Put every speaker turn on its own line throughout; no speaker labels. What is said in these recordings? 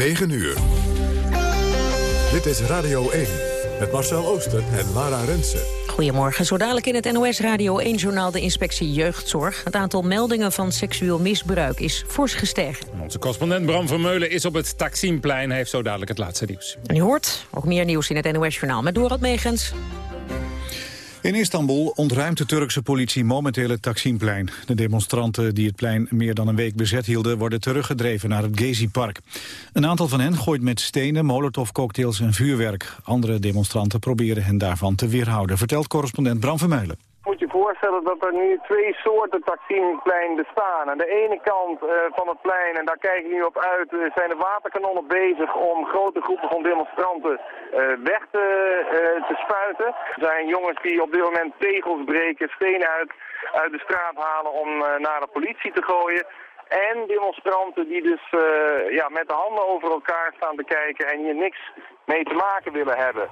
9 uur. Dit is Radio 1 met Marcel Ooster en Lara Rensen.
Goedemorgen. Zo dadelijk in het NOS Radio 1-journaal de inspectie jeugdzorg. Het aantal meldingen van seksueel misbruik is fors gestegen.
Onze correspondent Bram Vermeulen is op het Taksimplein. Hij heeft zo dadelijk het laatste nieuws.
En u hoort ook meer nieuws in het NOS-journaal met Dorot Megens.
In Istanbul ontruimt de Turkse politie momenteel het Taksimplein. De demonstranten die het plein meer dan een week bezet hielden... worden teruggedreven naar het Gezi-park. Een aantal van hen gooit met stenen, molotovcocktails en vuurwerk. Andere demonstranten proberen hen daarvan te weerhouden... vertelt correspondent Bram Vermeulen
moet je voorstellen dat er nu twee soorten Taksimplein bestaan. Aan de ene kant uh, van het plein, en daar kijk ik nu op uit, uh, zijn de waterkanonnen bezig om grote groepen van demonstranten uh, weg te, te spuiten. Er zijn jongens die op dit moment tegels breken, stenen uit, uit de straat halen om naar de politie te gooien. En demonstranten die dus ja, met de handen over elkaar staan te kijken en hier niks mee te maken willen hebben.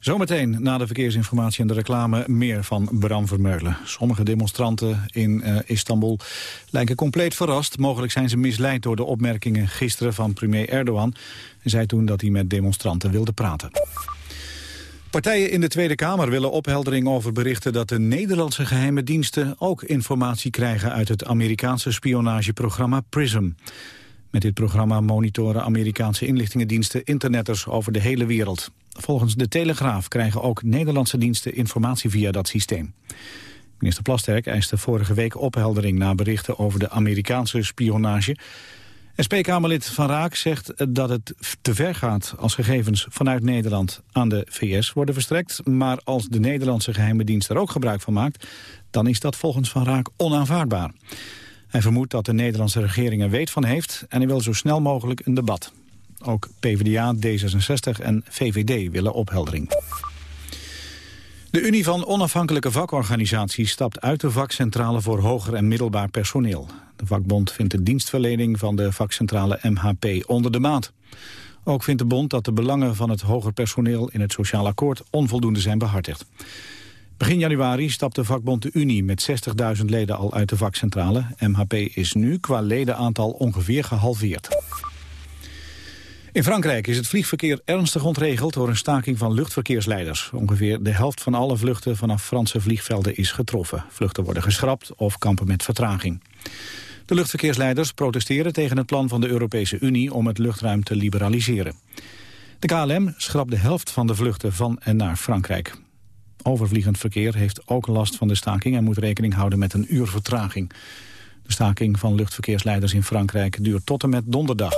Zometeen na de verkeersinformatie en de reclame meer van Bram Vermeulen. Sommige demonstranten in uh, Istanbul lijken compleet verrast. Mogelijk zijn ze misleid door de opmerkingen gisteren van premier Erdogan. Hij zei toen dat hij met demonstranten wilde praten. Partijen in de Tweede Kamer willen opheldering over berichten dat de Nederlandse geheime diensten ook informatie krijgen uit het Amerikaanse spionageprogramma PRISM. Met dit programma monitoren Amerikaanse inlichtingendiensten internetters over de hele wereld. Volgens de Telegraaf krijgen ook Nederlandse diensten informatie via dat systeem. Minister Plasterk eiste vorige week opheldering na berichten over de Amerikaanse spionage. SP-Kamerlid Van Raak zegt dat het te ver gaat als gegevens vanuit Nederland aan de VS worden verstrekt. Maar als de Nederlandse geheime dienst er ook gebruik van maakt, dan is dat volgens Van Raak onaanvaardbaar. Hij vermoedt dat de Nederlandse regering er weet van heeft en hij wil zo snel mogelijk een debat. Ook PvdA, D66 en VVD willen opheldering. De Unie van Onafhankelijke Vakorganisaties stapt uit de vakcentrale voor hoger en middelbaar personeel. De vakbond vindt de dienstverlening van de vakcentrale MHP onder de maat. Ook vindt de bond dat de belangen van het hoger personeel in het sociaal akkoord onvoldoende zijn behartigd. Begin januari stapt de vakbond de Unie met 60.000 leden al uit de vakcentrale. MHP is nu qua ledenaantal ongeveer gehalveerd. In Frankrijk is het vliegverkeer ernstig ontregeld door een staking van luchtverkeersleiders. Ongeveer de helft van alle vluchten vanaf Franse vliegvelden is getroffen. Vluchten worden geschrapt of kampen met vertraging. De luchtverkeersleiders protesteren tegen het plan van de Europese Unie om het luchtruim te liberaliseren. De KLM schrapt de helft van de vluchten van en naar Frankrijk. Overvliegend verkeer heeft ook last van de staking en moet rekening houden met een uur vertraging. De staking van luchtverkeersleiders in Frankrijk duurt tot en met donderdag.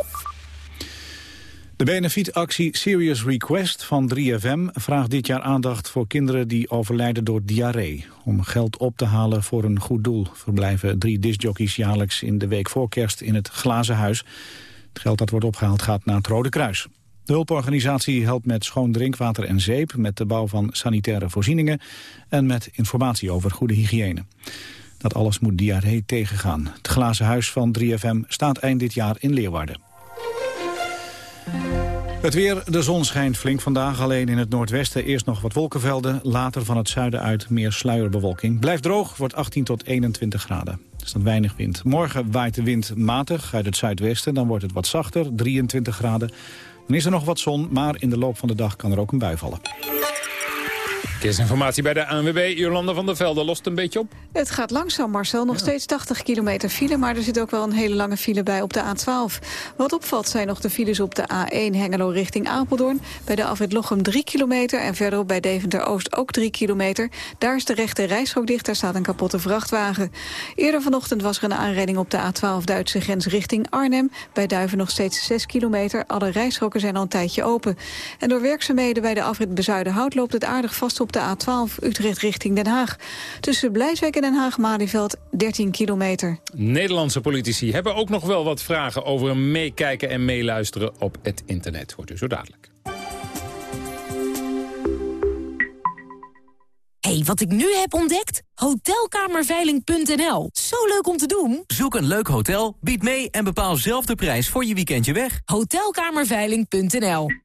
De benefietactie Serious Request van 3FM vraagt dit jaar aandacht voor kinderen die overlijden door diarree. Om geld op te halen voor een goed doel verblijven drie discjockeys jaarlijks in de week voor kerst in het Glazen Huis. Het geld dat wordt opgehaald gaat naar het Rode Kruis. De hulporganisatie helpt met schoon drinkwater en zeep, met de bouw van sanitaire voorzieningen en met informatie over goede hygiëne. Dat alles moet diarree tegengaan. Het Glazen Huis van 3FM staat eind dit jaar in Leeuwarden. Het weer, de zon schijnt flink vandaag, alleen in het noordwesten eerst nog wat wolkenvelden. Later van het zuiden uit meer sluierbewolking. Blijft droog, wordt 18 tot 21 graden. Er staat weinig wind. Morgen waait de wind matig uit het zuidwesten, dan wordt het wat zachter, 23 graden. Dan is er nog wat zon, maar in de loop van de dag kan er ook een bui vallen.
Verkeersinformatie bij de ANWB. Jolanda van der Velde lost een beetje op.
Het gaat langzaam, Marcel. Nog steeds 80 kilometer file, maar er zit ook wel een hele lange file bij op de A12. Wat opvalt zijn nog de files op de A1 Hengelo richting Apeldoorn. Bij de afrit Lochem 3 kilometer en verderop bij Deventer-Oost ook 3 kilometer. Daar is de rechte rijstrook dicht, daar staat een kapotte vrachtwagen. Eerder vanochtend was er een aanrijding op de A12 Duitse grens richting Arnhem. Bij Duiven nog steeds 6 kilometer. Alle rijstroken zijn al een tijdje open. En door werkzaamheden bij de afrit Bezuidenhout loopt het aardig vast op de A12 Utrecht richting Den Haag. Tussen Blijswijk en Den Haag-Malieveld 13 kilometer.
Nederlandse politici hebben ook nog wel wat vragen over een meekijken en meeluisteren op het internet. Hoort u zo dadelijk.
hey, wat ik nu heb ontdekt? Hotelkamerveiling.nl. Zo leuk om te doen.
Zoek een leuk hotel, bied mee en bepaal zelf de prijs voor je weekendje weg.
Hotelkamerveiling.nl.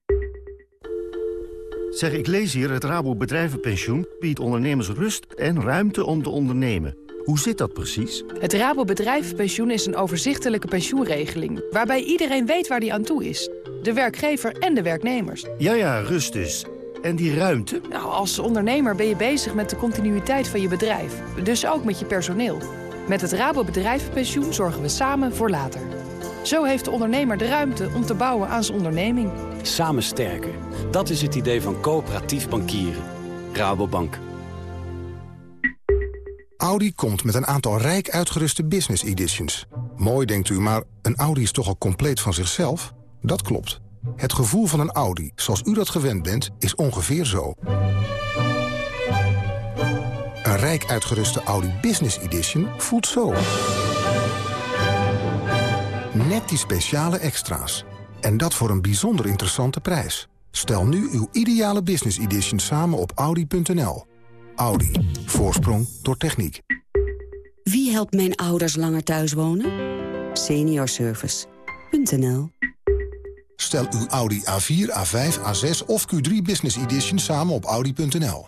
Zeg, ik lees hier, het Rabo Bedrijvenpensioen biedt ondernemers rust en ruimte om te ondernemen. Hoe zit dat precies?
Het Rabo Bedrijvenpensioen is een overzichtelijke pensioenregeling... waarbij iedereen weet waar die aan toe is. De werkgever en de werknemers.
Ja, ja, rust dus. En die ruimte?
Nou, als ondernemer ben je bezig met de continuïteit van je bedrijf. Dus ook met je personeel. Met het Rabo Bedrijvenpensioen zorgen we samen voor later. Zo heeft de ondernemer de ruimte om te bouwen aan zijn onderneming.
Samen sterker. Dat is het idee van coöperatief bankieren. Rabobank.
Audi komt met een aantal rijk uitgeruste business editions. Mooi denkt u, maar een Audi is toch al compleet van zichzelf? Dat klopt. Het gevoel van een Audi, zoals u dat gewend bent, is ongeveer zo. Een rijk uitgeruste Audi Business Edition voelt zo. Net die speciale extra's. En dat voor een bijzonder interessante prijs. Stel nu uw ideale Business Edition samen op Audi.nl. Audi. Voorsprong door techniek.
Wie helpt mijn ouders langer thuis wonen? Seniorservice.nl
Stel uw Audi A4, A5, A6 of Q3 Business Edition samen op Audi.nl.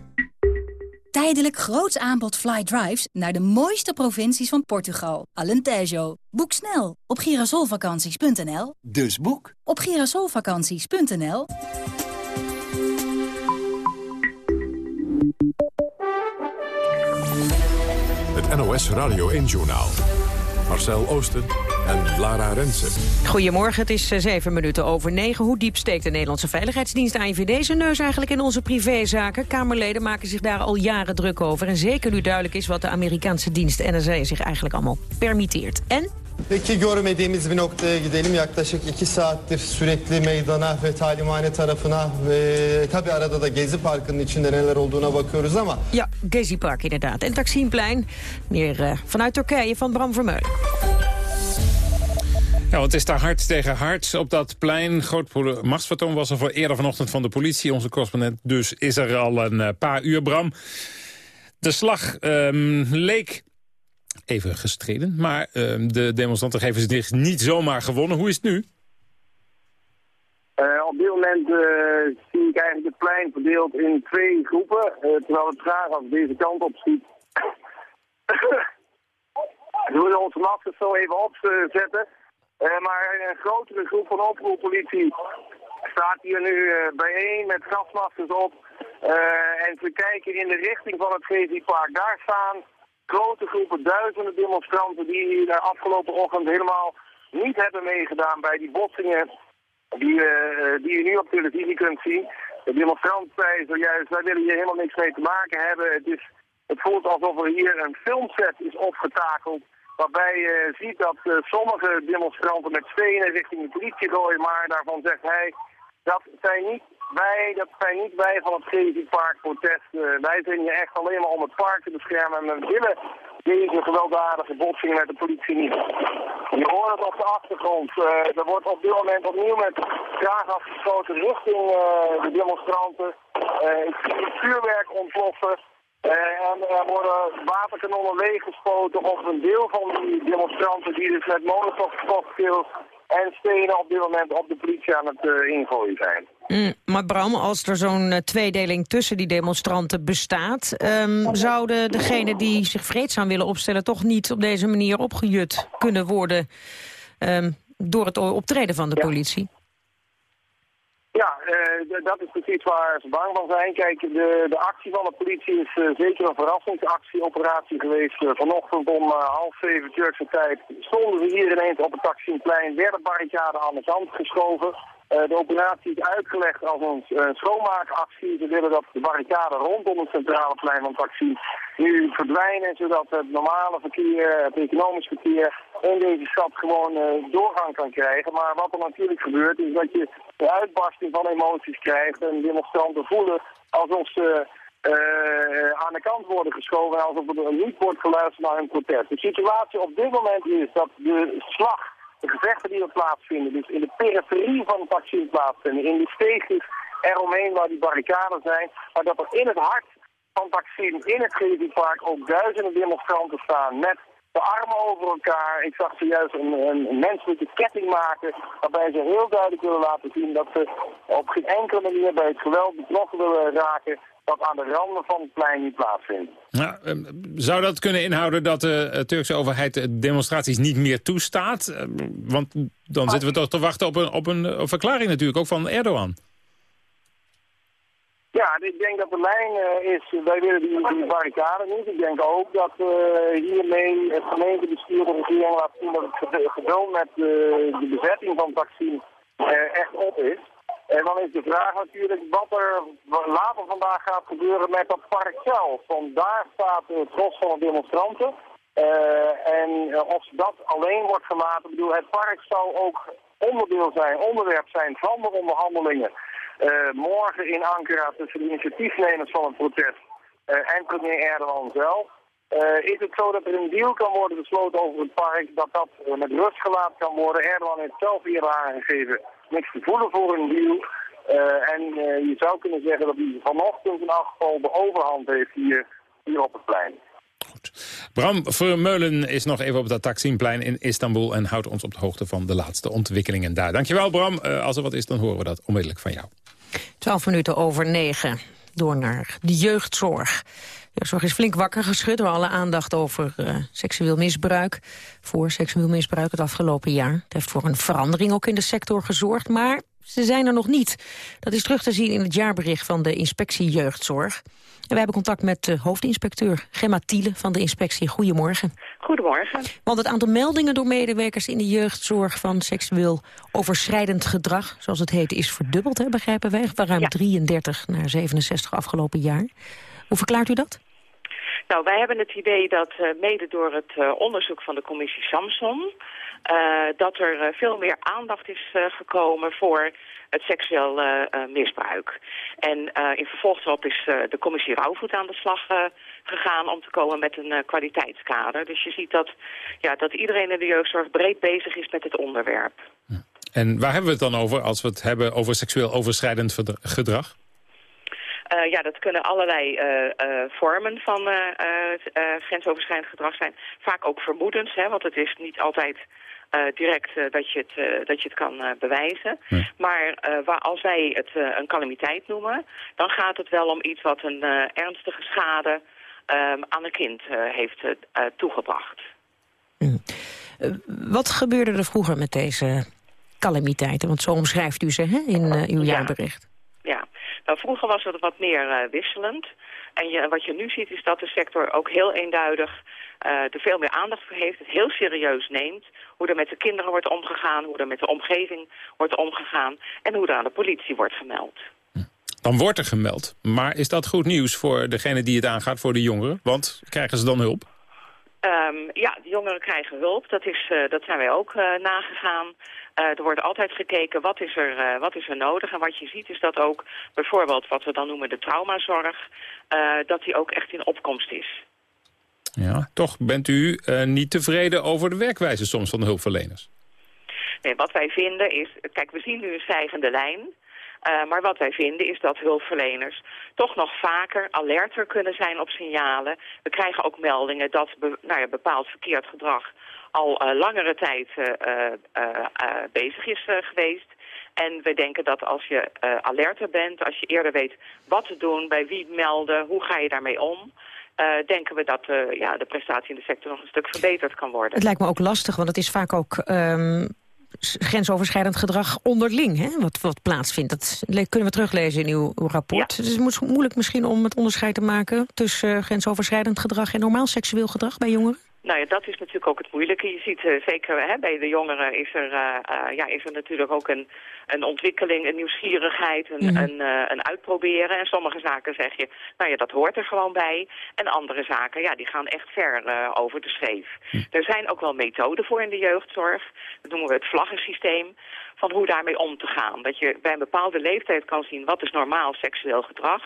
Tijdelijk groots aanbod fly drives naar de mooiste provincies van Portugal. Alentejo. Boek snel op girasolvakanties.nl.
Dus boek
op girasolvakanties.nl.
Het NOS Radio 1-journaal. Marcel Oosten en Lara Rensen.
Goedemorgen, het is eh, zeven minuten over negen. Hoe diep steekt de Nederlandse Veiligheidsdienst AIVD zijn neus eigenlijk in onze privézaken? Kamerleden maken zich daar al jaren druk over. En zeker nu duidelijk is wat de Amerikaanse dienst NSA zich eigenlijk allemaal permitteert. En
Peki görmediğimiz bir noktaya gidelim. Yaklaşık iki saattir sürekli meydana ve talimhane tarafına ve tabi arada da Gezi Parkı'nın içinde neler olduğuna bakıyoruz ama...
Ja, Gezi Park inderdaad. En Taksimplein, meer uh, vanuit Turkije van Bram Vermeulen.
Ja, want het is daar hard tegen hard op dat plein. Groot machtsvertoon was er voor eerder vanochtend van de politie. Onze correspondent dus is er al een uh, paar uur, Bram. De slag um, leek even gestreden. Maar uh, de demonstranten geven zich niet zomaar gewonnen. Hoe is het nu?
Uh, op dit moment uh, zie ik eigenlijk het plein verdeeld in twee groepen. terwijl het graag als deze kant op schiet. We willen onze maskers zo even opzetten. maar een grotere groep van oproeppolitie staat hier nu bijeen met gasmaskers op. en ze kijken in de richting van het GZ Park. Daar staan grote groepen, duizenden demonstranten die de afgelopen ochtend helemaal niet hebben meegedaan bij die botsingen die, uh, die je nu op televisie kunt zien. De demonstranten zeiden zojuist, wij willen hier helemaal niks mee te maken hebben. Het, is, het voelt alsof er hier een filmset is opgetakeld. Waarbij je ziet dat uh, sommige demonstranten met stenen richting de politie gooien. Maar daarvan zegt hij, dat zijn niet wij, dat zijn niet wij van het Gezi Park protest. Uh, wij zijn hier echt alleen maar om het park te beschermen. En we willen deze gewelddadige botsing met de politie niet. Je hoort het op de achtergrond. Uh, er wordt op dit moment opnieuw met graag afgeschoten richting uh, de demonstranten. ik zie het vuurwerk ontploffen. en er worden waterkanonnen leeggespoten op een deel van die demonstranten die dus met molotov cocktails en stenen op dit moment op de politie aan het uh, ingooien zijn.
Mm, maar Bram, als er zo'n uh, tweedeling tussen die demonstranten bestaat... Um, zouden degenen die zich vreedzaam willen opstellen... toch niet op deze manier opgejut kunnen worden... Um, door het optreden van de
ja.
politie?
Ja, uh, dat is precies waar ze bang van zijn. Kijk, de, de actie van de politie is uh, zeker een verrassingsactieoperatie geweest. Uh, vanochtend om half zeven Turkse tijd stonden ze hier ineens op het Taksimplein, werden barricaden aan de kant geschoven. De operatie is uitgelegd als een schoonmaakactie. Ze willen dat de barricaden rondom het centrale plein van Taksim nu verdwijnen, zodat het normale verkeer, het economisch verkeer in deze stad gewoon doorgang kan krijgen. Maar wat er natuurlijk gebeurt is dat je de uitbarsting van emoties krijgt. En demonstranten voelen alsof ze eh, aan de kant worden geschoven alsof er niet wordt geluisterd naar hun protest. De situatie op dit moment is dat de slag, de gevechten die er plaatsvinden, dus in de periferie van het vaccin plaatsvinden, in de steegjes eromheen waar die barricaden zijn, maar dat er in het hart van Taksim in het Park ook duizenden demonstranten staan met de armen over elkaar. Ik zag ze juist een, een menselijke ketting maken waarbij ze heel duidelijk willen laten zien dat ze op geen enkele manier bij het geweld betrokken willen raken dat aan de randen van het plein niet plaatsvindt.
Nou, zou dat kunnen inhouden dat de Turkse overheid demonstraties niet meer toestaat? Eh, want dan zitten we toch te wachten op een, op een, verklaring natuurlijk, ook van Erdogan.
Ja, ik denk dat de lijn uh, is, wij willen die, die barricade niet. Ik denk ook dat uh, hiermee het gemeentebestuur de regering laat zien dat het geduld met de bezetting van het vaccin echt op is. En dan is de vraag natuurlijk wat er later vandaag gaat gebeuren met dat park zelf. Want daar staat het gros van de demonstranten. Uh, en of dat alleen wordt gelaten, ik bedoel, het park zou ook onderdeel zijn, onderwerp zijn van de onderhandelingen uh, morgen in Ankara tussen de initiatiefnemers van het protest en premier Erdogan zelf. Uh, is het zo dat er een deal kan worden besloten over het park, dat dat met rust gelaten kan worden? Erdogan heeft zelf hier aangegeven niks te voelen voor een deal. en je zou kunnen zeggen dat hij vanochtend in elk geval de overhand heeft hier, hier op het plein.
Goed. Bram Vermeulen is nog even op dat Taksimplein in Istanbul... en houdt ons op de hoogte van de laatste ontwikkelingen daar. Dankjewel Bram. als er wat is, dan horen we dat onmiddellijk van jou.
12 minuten over 9. Door naar de jeugdzorg. De jeugdzorg is flink wakker geschud door alle aandacht over uh, seksueel misbruik. Voor seksueel misbruik het afgelopen jaar. Het heeft voor een verandering ook in de sector gezorgd. Maar ze zijn er nog niet. Dat is terug te zien in het jaarbericht van de inspectie jeugdzorg. En we hebben contact met de hoofdinspecteur Gemma Tiele van de inspectie. Goedemorgen.
Goedemorgen.
Want het aantal meldingen door medewerkers in de jeugdzorg van seksueel overschrijdend gedrag, zoals het heet, is verdubbeld, hè, begrijpen wij. Van ruim 33 naar 67 afgelopen jaar. Hoe verklaart u dat?
Nou, wij hebben het idee dat uh, mede door het uh, onderzoek van de commissie Samson... Uh, dat er veel meer aandacht is gekomen voor het seksueel misbruik. En in vervolg daarop is de commissie Rauwvoet aan de slag gegaan om te komen met een kwaliteitskader. Dus je ziet dat, ja, dat iedereen in de jeugdzorg breed bezig is met het onderwerp.
En waar hebben we het dan over als we het hebben over seksueel overschrijdend gedrag?
Uh, ja, dat kunnen allerlei uh, uh, vormen van grensoverschrijdend gedrag zijn. Vaak ook vermoedens, hè, want het is niet altijd direct dat, je het, dat je het kan bewijzen. Maar waar, als wij het een calamiteit noemen, dan gaat het wel om iets wat een ernstige schade ehm, aan een kind heeft toegebracht.
Wat gebeurde er vroeger met deze calamiteiten? Want zo omschrijft u ze hè, in uw jaarbericht.
Nou, vroeger was het wat meer uh, wisselend. En je, wat je nu ziet is dat de sector ook heel eenduidig uh, er veel meer aandacht voor heeft. Het heel serieus neemt. Hoe er met de kinderen wordt omgegaan. Hoe er met de omgeving wordt omgegaan. En hoe er aan de politie wordt gemeld.
Dan wordt er gemeld. Maar is dat goed nieuws voor degene die het aangaat, voor de jongeren? Want krijgen ze dan hulp?
Um, ja, de jongeren krijgen hulp. Dat, is, uh, dat zijn wij ook uh, nagegaan. Uh, er wordt altijd gekeken wat is, er, wat is er nodig. En wat je ziet is dat ook bijvoorbeeld wat we dan noemen de traumazorg... dat die ook echt in opkomst is.
Ja, toch bent u niet tevreden over de werkwijze soms van de hulpverleners?
Nee, wat wij vinden is... Kijk, we zien nu een stijgende lijn... Uh, maar wat wij vinden is dat hulpverleners toch nog vaker alerter kunnen zijn op signalen. We krijgen ook meldingen dat nou ja, bepaald verkeerd gedrag al uh, langere tijd uh, bezig is geweest. En we denken dat als je alerter bent, als je eerder weet wat te doen, bij wie melden, hoe ga je daarmee om... denken we dat ja, de prestatie in de sector nog een stuk verbeterd kan worden.
Het lijkt me ook lastig, want het is vaak ook um, grensoverschrijdend gedrag onderling, hè, wat, wat plaatsvindt. Dat kunnen we teruglezen in uw, uw rapport. Het is moeilijk misschien om het onderscheid te maken tussen uh, grensoverschrijdend gedrag en normaal seksueel gedrag bij jongeren?
Nou ja, dat is natuurlijk ook het moeilijke. Je ziet uh, zeker hè, bij de jongeren is er, uh, uh, ja, is er natuurlijk ook een, een ontwikkeling, een nieuwsgierigheid, een, mm. een, een, uitproberen. En sommige zaken zeg je, nou ja, dat hoort er gewoon bij. En andere zaken, ja, die gaan echt ver over de schreef. Mm. Er zijn ook wel methoden voor in de jeugdzorg. Dat noemen we het vlaggensysteem van hoe daarmee om te gaan. Dat je bij een bepaalde leeftijd kan zien wat is normaal seksueel gedrag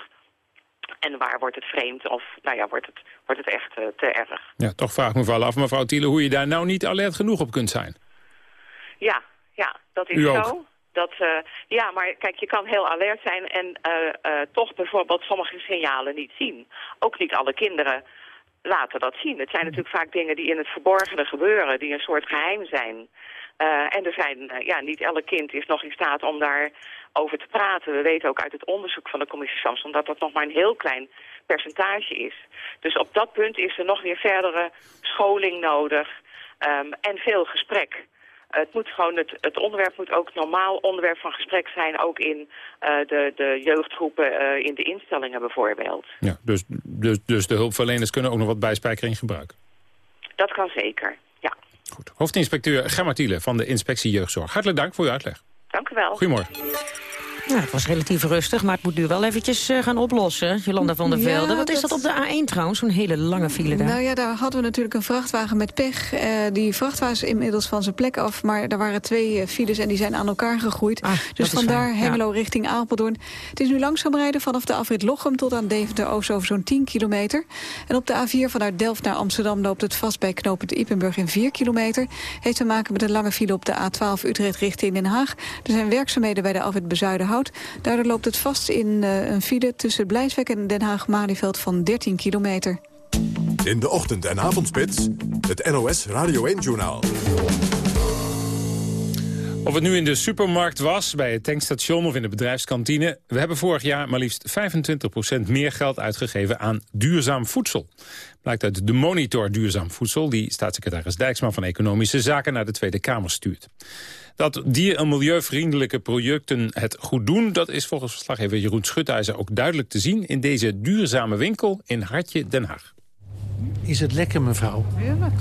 En waar wordt het vreemd of nou ja, wordt het, wordt het echt eh, te erg.
Ja, toch vraag ik me wel af, mevrouw Thiele, hoe je daar nou niet alert genoeg op kunt zijn.
Ja, ja, dat is zo. Dat, eh, ja, maar kijk, je kan heel alert zijn en eh, toch bijvoorbeeld sommige signalen niet zien. Ook niet alle kinderen laten dat zien. Het zijn natuurlijk vaak dingen die in het verborgene gebeuren, die een soort geheim zijn. Eh, en er zijn, eh, ja, niet elk kind is nog in staat om daar over te praten. We weten ook uit het onderzoek van de commissie Samson dat dat nog maar een heel klein percentage is. Dus op dat punt is er nog weer verdere scholing nodig ehm, en veel gesprek. Het, moet gewoon het, het onderwerp moet ook normaal onderwerp van gesprek zijn, ook in eh, de, de jeugdgroepen in de instellingen bijvoorbeeld.
Ja, dus, dus, dus de hulpverleners kunnen ook nog wat bijspijkering gebruiken.
Dat kan zeker, ja.
Hoofdinspecteur Gemma Thiele van de Inspectie Jeugdzorg. Hartelijk dank voor uw uitleg.
Dank u wel.
Goedemorgen.
Ja, het was relatief rustig, maar het moet nu wel eventjes eh, gaan oplossen. Jolanda van der
Ja,
Velde. Wat is
dat-
dat op de A1 trouwens? Zo'n hele lange file daar.
Nou ja, daar hadden we natuurlijk een vrachtwagen met pech. Eh, die vrachtwagen is inmiddels van zijn plek af. Maar er waren twee eh, files en die zijn aan elkaar gegroeid.
Ah,
dus vandaar
fijn, ja.
Richting Apeldoorn. Het is nu langzaam rijden vanaf de afrit Lochem tot aan Deventer-Oost over zo'n 10 kilometer. En op de A4 vanuit Delft naar Amsterdam loopt het vast bij knooppunt Ipenburg in 4 kilometer. Heeft te maken met een lange file op de A12 Utrecht richting Den Haag. Er zijn werkzaamheden bij de afrit Bezuidenhout. Daardoor loopt het vast in eh, een file tussen Blijswijk en Den Haag-Malieveld van 13 kilometer.
In de ochtend- en avondspits, het NOS Radio 1-journaal.
Of het nu in de supermarkt was, bij het tankstation of in de bedrijfskantine... we hebben vorig jaar maar liefst 25% meer geld uitgegeven aan duurzaam voedsel. Blijkt uit de monitor Duurzaam Voedsel... die staatssecretaris Dijksma van Economische Zaken naar de Tweede Kamer stuurt. Dat dier- en milieuvriendelijke projecten het goed doen... dat is volgens verslaggever Jeroen Schutijzer ook duidelijk te zien... in deze duurzame winkel in Hartje, Den Haag.
Is het lekker, mevrouw?
Heerlijk.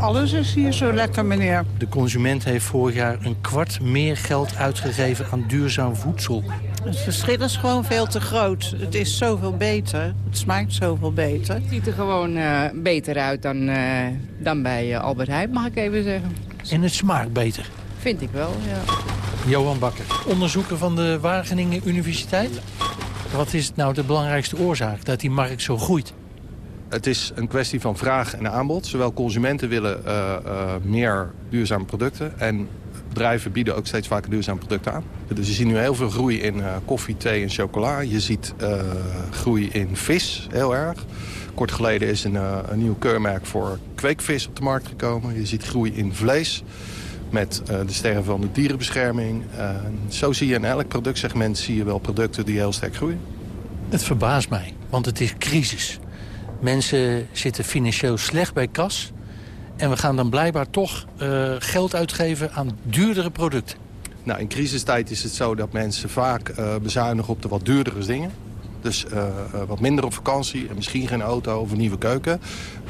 Alles is hier zo lekker, meneer.
De consument heeft vorig jaar een kwart meer geld uitgegeven aan duurzaam voedsel.
Het verschil is gewoon veel te groot. Het is zoveel beter. Het smaakt zoveel beter.
Het ziet er gewoon eh, beter uit dan, eh, dan bij eh, Albert Heijn, mag ik even zeggen.
En het smaakt beter.
Vind ik wel, ja.
Johan Bakker, onderzoeker van de Wageningen Universiteit. Wat is nou de belangrijkste oorzaak dat die markt zo groeit?
Het is een kwestie van vraag en aanbod. Zowel consumenten willen eh, eh, meer duurzame producten... en bedrijven bieden ook steeds vaker duurzame producten aan. Dus je ziet nu heel veel groei in eh, koffie, thee en chocola. Je ziet eh, groei in vis, heel erg. Kort geleden is een, eh, een nieuw keurmerk voor kweekvis op de markt gekomen. Je ziet groei in vlees met eh, de sterren van de dierenbescherming. Eh, zo zie je in elk productsegment zie je wel producten die heel sterk groeien.
Het verbaast mij, want het is crisis. Mensen zitten financieel slecht bij kas. En we gaan dan blijkbaar toch eh, geld uitgeven aan duurdere producten.
Nou, in crisistijd is het zo dat mensen vaak bezuinigen op de wat duurdere dingen. Dus eh, eh, wat minder op vakantie en misschien geen auto of een nieuwe keuken.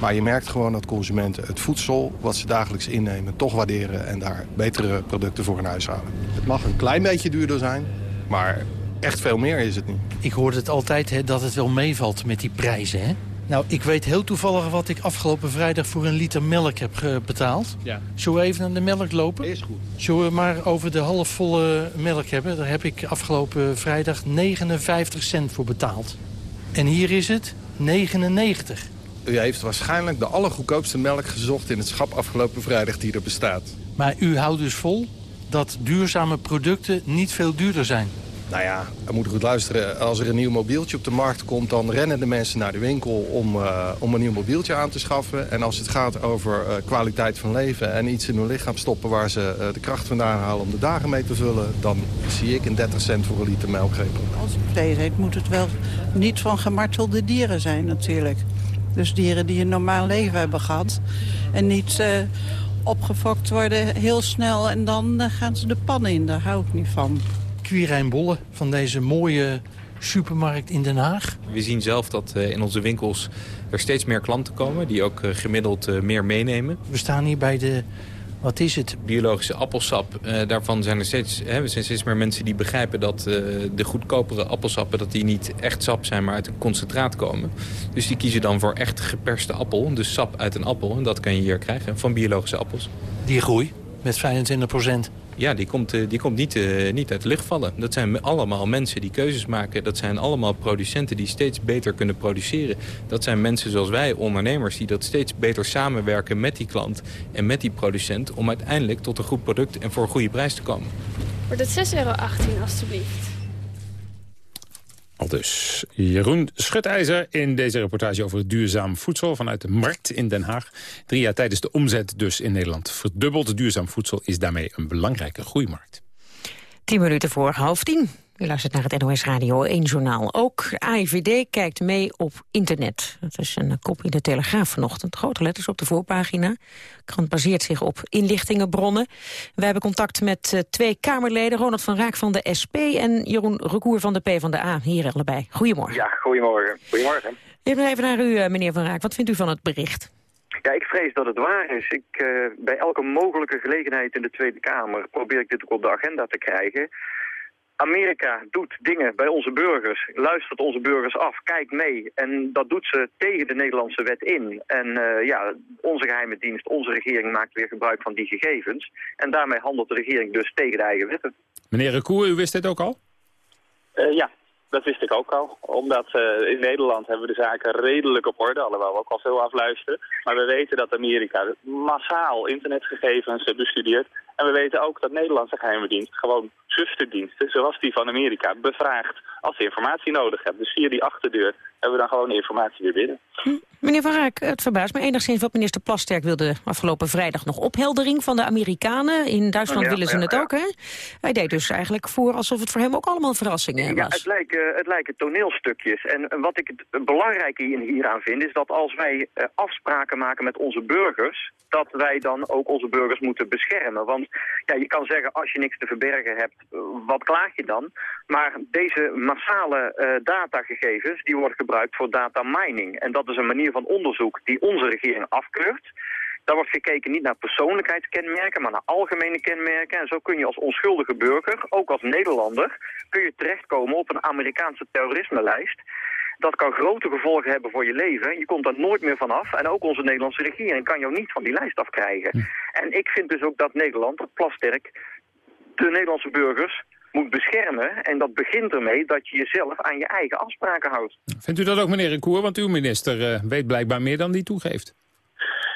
Maar je merkt gewoon dat consumenten het voedsel wat ze dagelijks innemen toch waarderen... en daar betere producten voor in huis halen. Het mag een klein beetje duurder zijn, maar echt veel meer is het niet.
Ik hoorde het altijd hè, dat het wel meevalt met die prijzen. Hè? Nou, ik weet heel toevallig wat ik afgelopen vrijdag voor een liter melk heb eh, betaald.
Ja.
Zullen we even naar de melk lopen?
Is goed.
Zullen we maar over de halfvolle melk hebben? Daar heb ik afgelopen vrijdag 59 cent voor betaald. En hier is het 99.
U heeft waarschijnlijk de allergoedkoopste melk gezocht in het schap afgelopen vrijdag die er bestaat.
Maar u houdt dus vol dat duurzame producten niet veel duurder zijn.
Nou ja, we moeten goed luisteren. Als er een nieuw mobieltje op de markt komt... dan rennen de mensen naar de winkel om, eh, om een nieuw mobieltje aan te schaffen. En als het gaat over eh, kwaliteit van leven en iets in hun lichaam stoppen... waar ze eh, de kracht vandaan halen om de dagen mee te vullen... dan zie ik een 30 cent voor een liter melk geen probleem.
Als ik vlees eet, moet het wel niet van gemartelde dieren zijn natuurlijk. Dus dieren die een normaal leven hebben gehad. En niet opgefokt worden heel snel en dan gaan ze de pan in. Daar hou ik niet van.
Quirijn Bolle van deze mooie supermarkt in Den Haag.
We zien zelf dat eh, in onze winkels er steeds meer klanten komen... die ook eh, gemiddeld eh, meer meenemen.
We staan hier bij de, wat is het?
Biologische appelsap, eh, daarvan zijn er steeds, hè, er zijn steeds meer mensen die begrijpen... dat eh, de goedkopere appelsappen dat die niet echt sap zijn, maar uit een concentraat komen. Dus die kiezen dan voor echt geperste appel, dus sap uit een appel. En dat kan je hier krijgen van biologische appels.
Die groei? Met 25 procent.
Ja, die komt, eh, die komt niet, eh, niet uit de lucht vallen. Dat zijn allemaal mensen die keuzes maken. Dat zijn allemaal producenten die steeds beter kunnen produceren. Dat zijn mensen zoals wij, ondernemers, die dat steeds beter samenwerken met die klant en met die producent... om uiteindelijk tot een goed product en voor een goede prijs te komen.
Wordt het 6,18 euro alstublieft?
Dus Jeroen Schutijzer in deze reportage over duurzaam voedsel vanuit de markt in Den Haag. Drie jaar tijd is de omzet dus in Nederland verdubbeld. Duurzaam voedsel is daarmee een belangrijke groeimarkt.
Tien minuten voor half tien. U luistert naar het NOS Radio 1 Journaal. Ook AIVD kijkt mee op internet. Dat is een kop in de Telegraaf vanochtend. Grote letters op de voorpagina. De krant baseert zich op inlichtingenbronnen. We hebben contact met uh, twee Kamerleden. Ronald van Raak van de SP en Jeroen Recour van de PvdA. Hier allebei. Goedemorgen.
Ja, goedemorgen. Goedemorgen.
Even even naar u, uh, meneer van Raak. Wat vindt u van het bericht?
Ja, ik vrees dat het waar is. Ik, uh, bij elke mogelijke gelegenheid in de Tweede Kamer probeer ik dit ook op de agenda te krijgen. Amerika doet dingen bij onze burgers, luistert onze burgers af, kijkt mee. En dat doet ze tegen de Nederlandse wet in. En uh, ja, onze geheime dienst, onze regering maakt weer gebruik van die gegevens. En daarmee handelt de regering dus tegen de eigen wetten.
Meneer Recour, u wist dit ook al?
Uh, ja,
Dat wist ik ook al. Omdat uh, in Nederland hebben we de zaken redelijk op orde, alhoewel we ook al veel afluisteren. Maar we weten dat Amerika massaal internetgegevens bestudeert. En we weten ook dat Nederlandse geheime dienst gewoon zusterdiensten, zoals die van Amerika, bevraagt als ze informatie nodig hebben. Dus via die achterdeur hebben we dan gewoon de informatie weer binnen.
Hm. Meneer Van Raak, het verbaast me enigszins wat minister Plasterk wilde afgelopen vrijdag nog opheldering van de Amerikanen. In Duitsland
Ja,
willen ze
ja,
het
ja.
ook, hè? Hij deed dus eigenlijk voor alsof het voor hem ook allemaal verrassingen
Ja,
was.
het lijken, het lijken toneelstukjes. En wat ik het belangrijke hier- hieraan vind, is dat als wij eh, afspraken maken met onze burgers, dat wij dan ook onze burgers moeten beschermen. Want ja, je kan zeggen, als je niks te verbergen hebt, eh, wat klaag je dan? Maar deze massale eh, datagegevens, die worden gebruikt voor data mining. En dat is een manier van onderzoek die onze regering afkeurt. Daar wordt gekeken niet naar persoonlijkheidskenmerken, maar naar algemene kenmerken. En zo kun je als onschuldige burger, ook als Nederlander, kun je terechtkomen op een Amerikaanse terrorismelijst. Dat kan grote gevolgen hebben voor je leven. Je komt daar nooit meer vanaf. En ook onze Nederlandse regering kan jou niet van die lijst afkrijgen. En ik vind dus ook dat Nederland, dat Plasterk, de Nederlandse burgers moet beschermen. En dat begint ermee dat je jezelf aan je eigen afspraken houdt.
Vindt u dat ook, meneer Recour? Want uw minister eh, weet blijkbaar meer dan die toegeeft.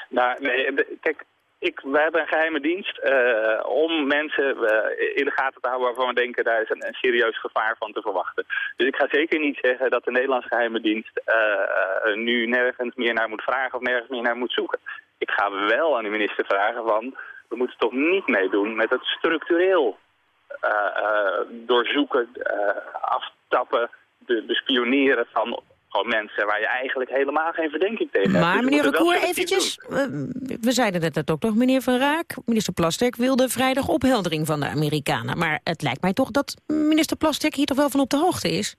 Nou, nee, kijk, ik, we hebben een geheime dienst eh, om mensen eh, in de gaten te houden waarvan we denken daar is een, een serieus gevaar van te verwachten. Dus ik ga zeker niet zeggen dat de Nederlandse geheime dienst eh, nu nergens meer naar moet vragen of nergens meer naar moet zoeken. Ik ga wel aan de minister vragen van, we moeten toch niet meedoen met het structureel doorzoeken, aftappen, be- bespioneren van gewoon mensen waar je eigenlijk helemaal geen verdenking tegen hebt.
Maar
Dus
meneer Recour,
doen.
eventjes, eh, we zeiden het net ook toch, meneer Van Raak. Minister Plasterk wilde vrijdag opheldering van de Amerikanen. Maar het lijkt mij toch dat minister Plasterk hier toch wel van op de hoogte is?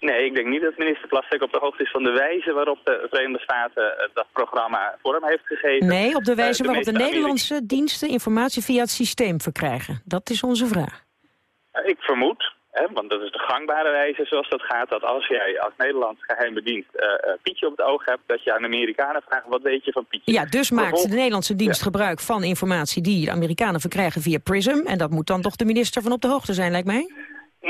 Nee, ik denk niet dat minister Plastek op de hoogte is van de wijze waarop de Verenigde Staten eh, dat programma vorm heeft gegeven.
Nee, op de
Eh,
wijze waarop de Nederlandse diensten informatie via het systeem verkrijgen. Dat is onze vraag.
Ik vermoed, hè, want dat is de gangbare wijze zoals dat gaat, dat als jij als Nederlands geheime dienst eh, eh, Pietje op het oog hebt, dat je aan de Amerikanen vraagt, wat weet je van Pietje?
Ja, dus maakt de Nederlandse dienst gebruik van informatie die de Amerikanen verkrijgen via PRISM. En dat moet dan toch de minister van op de hoogte zijn, lijkt mij?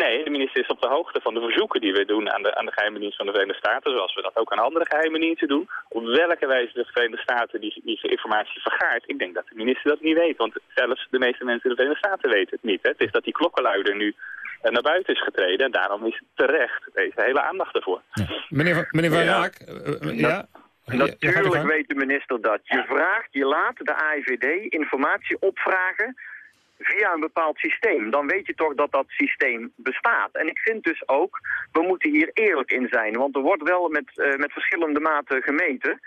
Nee, de minister is op de hoogte van de verzoeken die we doen aan de, aan de geheime dienst van de Verenigde Staten, zoals we dat ook aan andere geheime diensten doen. Op welke wijze de Verenigde Staten die, die informatie vergaart, ik denk dat de minister dat niet weet, want zelfs de meeste mensen in de Verenigde Staten weten het niet. Hè. Het is dat die klokkenluider nu naar buiten is getreden en daarom is terecht deze hele aandacht ervoor.
Meneer, Van- meneer Van. Raak, eh, eh, ja?
Natuurlijk weet de minister dat. Je vraagt, je laat de AIVD informatie opvragen via een bepaald systeem. Dan weet je toch dat dat systeem bestaat. En ik vind dus ook, we moeten hier eerlijk in zijn. Want er wordt wel met, eh, met verschillende maten gemeten.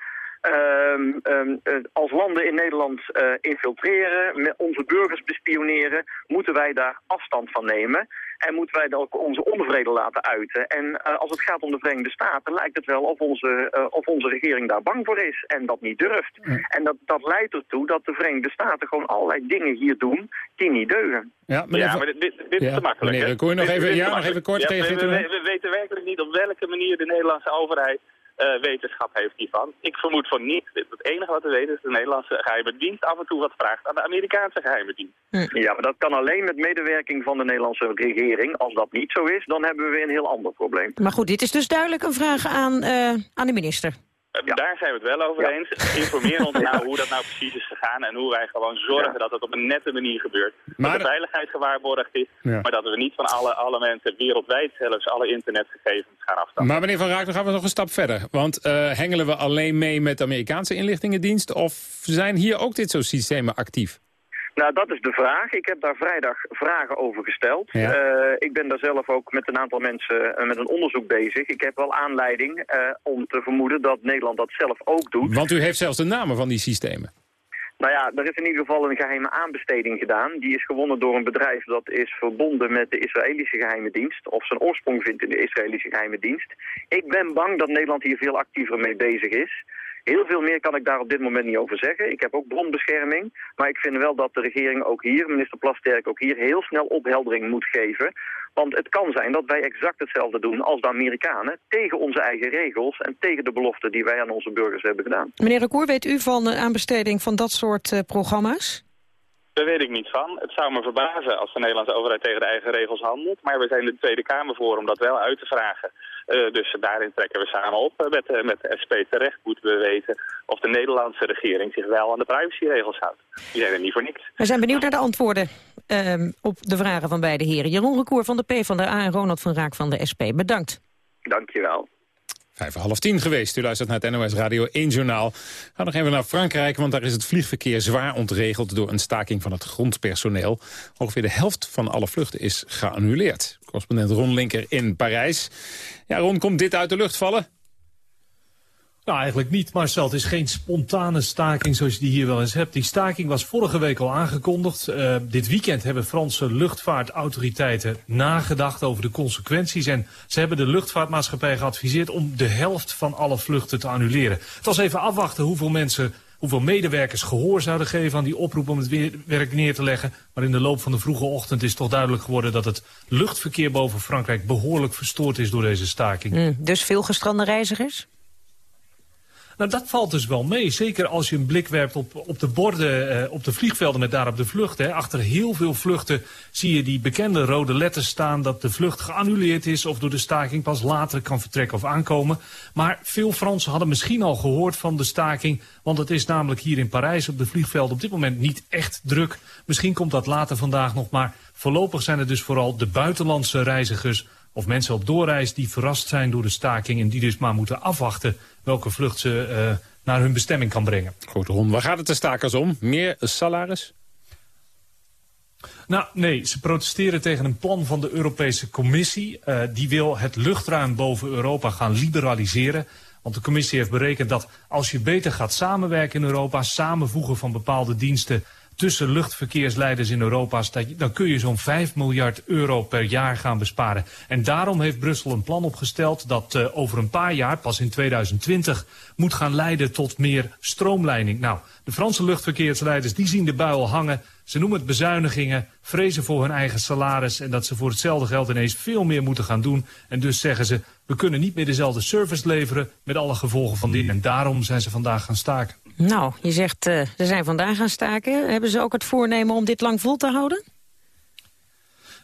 Ehm, ehm, eh, als landen in Nederland eh, infiltreren, met onze burgers bespioneren, moeten wij daar afstand van nemen. En moeten wij dan ook onze onvrede laten uiten. En eh, als het gaat om de Verenigde Staten, lijkt het wel of onze, of onze regering daar bang voor is en dat niet durft. En dat, dat leidt ertoe dat de Verenigde Staten gewoon allerlei dingen hier doen die niet deugen.
Ja,
maar dit, dit, dit
Ja,
is te makkelijk.
meneer nog
Dit-
even-
dit
ja, nog even kort
Ja, we, we- we weten werkelijk niet op welke manier de Nederlandse overheid eh, wetenschap heeft hiervan? Ik vermoed van niet. Het enige wat we weten is dat de Nederlandse geheime dienst af en toe wat vraagt aan de Amerikaanse geheime dienst.
Ja, maar dat kan alleen met medewerking van de Nederlandse regering. Als dat niet zo is, dan hebben we weer een heel ander probleem.
Maar goed, dit is dus duidelijk een vraag aan, eh, aan de minister.
Eh, Daar zijn we het wel over eens. Informeer ons nou hoe dat nou precies is gegaan en hoe wij gewoon zorgen dat het op een nette manier gebeurt.
Maar-
dat de veiligheid gewaarborgd is,
Ja.
maar dat we niet van alle, alle mensen wereldwijd zelfs alle internetgegevens gaan afstaan.
Maar meneer Van Raak, dan gaan we nog een stap verder. Want eh, hengelen we alleen mee met de Amerikaanse inlichtingendienst... of zijn hier ook dit soort systemen actief?
Nou, dat is de vraag. Ik heb daar vrijdag vragen over gesteld.
Ja.
Eh, ik ben daar zelf ook met een aantal mensen eh, met een onderzoek bezig. Ik heb wel aanleiding eh, om te vermoeden dat Nederland dat zelf ook doet.
Want u heeft zelfs de namen van die systemen.
Nou ja, er is in ieder geval een geheime aanbesteding gedaan. Die is gewonnen door een bedrijf dat is verbonden met de Israëlische geheime dienst. Of zijn oorsprong vindt in de Israëlische geheime dienst. Ik ben bang dat Nederland hier veel actiever mee bezig is. Heel veel meer kan ik daar op dit moment niet over zeggen. Ik heb ook bronbescherming. Maar ik vind wel dat de regering ook hier, minister Plasterk ook hier, heel snel opheldering moet geven. Want het kan zijn dat wij exact hetzelfde doen als de Amerikanen tegen onze eigen regels en tegen de beloften die wij aan onze burgers hebben gedaan.
Meneer Recour, weet u van de aanbesteding van dat soort eh, programma's?
Daar weet ik niet van. Het zou me verbazen als de Nederlandse overheid tegen de eigen regels handelt. Maar we zijn de Tweede Kamer voor om dat wel uit te vragen. Eh, dus daarin trekken we samen op. Eh, met, eh, met de SP terecht moeten we weten of de Nederlandse regering zich wel aan de privacyregels houdt. Die zijn er niet voor niks.
We zijn benieuwd naar de antwoorden ehm, op de vragen van beide heren. Jeroen Recour van de P van de A en Ronald van Raak van de SP. Bedankt.
Dankjewel.
Vijf voor half tien geweest. U luistert naar het NOS Radio 1 Journaal. Ga nog even naar Frankrijk, want daar is het vliegverkeer zwaar ontregeld... door een staking van het grondpersoneel. Ongeveer de helft van alle vluchten is geannuleerd. Correspondent Ron Linker in Parijs. Ja, Ron, komt dit uit de lucht vallen?
Nou, eigenlijk niet, Marcel. Het is geen spontane staking zoals je die hier wel eens hebt. Die staking was vorige week al aangekondigd. Eh, dit weekend hebben Franse luchtvaartautoriteiten nagedacht over de consequenties. En ze hebben de luchtvaartmaatschappij geadviseerd om de helft van alle vluchten te annuleren. Het was even afwachten hoeveel mensen, hoeveel medewerkers gehoor zouden geven aan die oproep om het werk neer te leggen. Maar in de loop van de vroege ochtend is toch duidelijk geworden dat het luchtverkeer boven Frankrijk behoorlijk verstoord is door deze staking.
Hm, dus veel gestrande reizigers?
Nou, dat valt dus wel mee. Zeker als je een blik werpt op, op de borden, eh, op de vliegvelden met daarop de vlucht. Hè. Achter heel veel vluchten zie je die bekende rode letters staan... dat de vlucht geannuleerd is of door de staking pas later kan vertrekken of aankomen. Maar veel Fransen hadden misschien al gehoord van de staking... want het is namelijk hier in Parijs op de vliegvelden op dit moment niet echt druk. Misschien komt dat later vandaag nog, maar voorlopig zijn het dus vooral de buitenlandse reizigers of mensen op doorreis die verrast zijn door de staking... en die dus maar moeten afwachten welke vlucht ze eh, naar hun bestemming kan brengen.
Goed, Ron, waar gaat het de stakers om? Meer salaris?
Nou, nee, ze protesteren tegen een plan van de Europese Commissie. Eh, die wil het luchtruim boven Europa gaan liberaliseren. Want de commissie heeft berekend dat als je beter gaat samenwerken in Europa... samenvoegen van bepaalde diensten tussen luchtverkeersleiders in Europa... dan kun je zo'n 5 miljard euro per jaar gaan besparen. En daarom heeft Brussel een plan opgesteld dat eh, over een paar jaar, pas in 2020... moet gaan leiden tot meer stroomleiding. Nou, de Franse luchtverkeersleiders die zien de bui al hangen... Ze noemen het bezuinigingen, vrezen voor hun eigen salaris... en dat ze voor hetzelfde geld ineens veel meer moeten gaan doen. En dus zeggen ze, we kunnen niet meer dezelfde service leveren... met alle gevolgen van die. En daarom zijn ze vandaag gaan staken.
Nou, je zegt, eh, ze zijn vandaag gaan staken. Hebben ze ook het voornemen om dit lang vol te houden?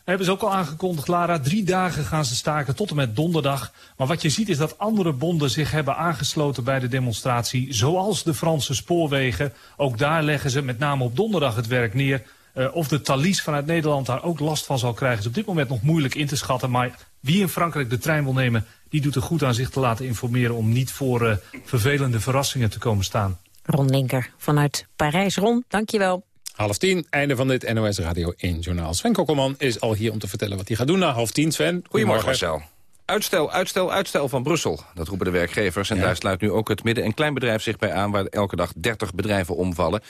Hebben ze ook al aangekondigd, Lara. Drie dagen gaan ze staken tot en met donderdag. Maar wat je ziet is dat andere bonden zich hebben aangesloten bij de demonstratie. Zoals de Franse spoorwegen. Ook daar leggen ze met name op donderdag het werk neer. Eh, of de Thalys vanuit Nederland daar ook last van zal krijgen... is op dit moment nog moeilijk in te schatten. Maar wie in Frankrijk de trein wil nemen... die doet er goed aan zich te laten informeren... om niet voor eh, vervelende verrassingen te komen staan.
Ron Linker vanuit Parijs. Ron, dankjewel.
Half tien, einde van dit NOS Radio 1 Journaal. Sven Kokkelman is al hier om te vertellen wat hij gaat doen na half tien. Sven,
Goedemorgen Marcel. Uitstel, uitstel, uitstel van Brussel. Dat roepen de werkgevers. En daar sluit nu ook het midden- en kleinbedrijf zich bij aan... waar elke dag 30 bedrijven omvallen.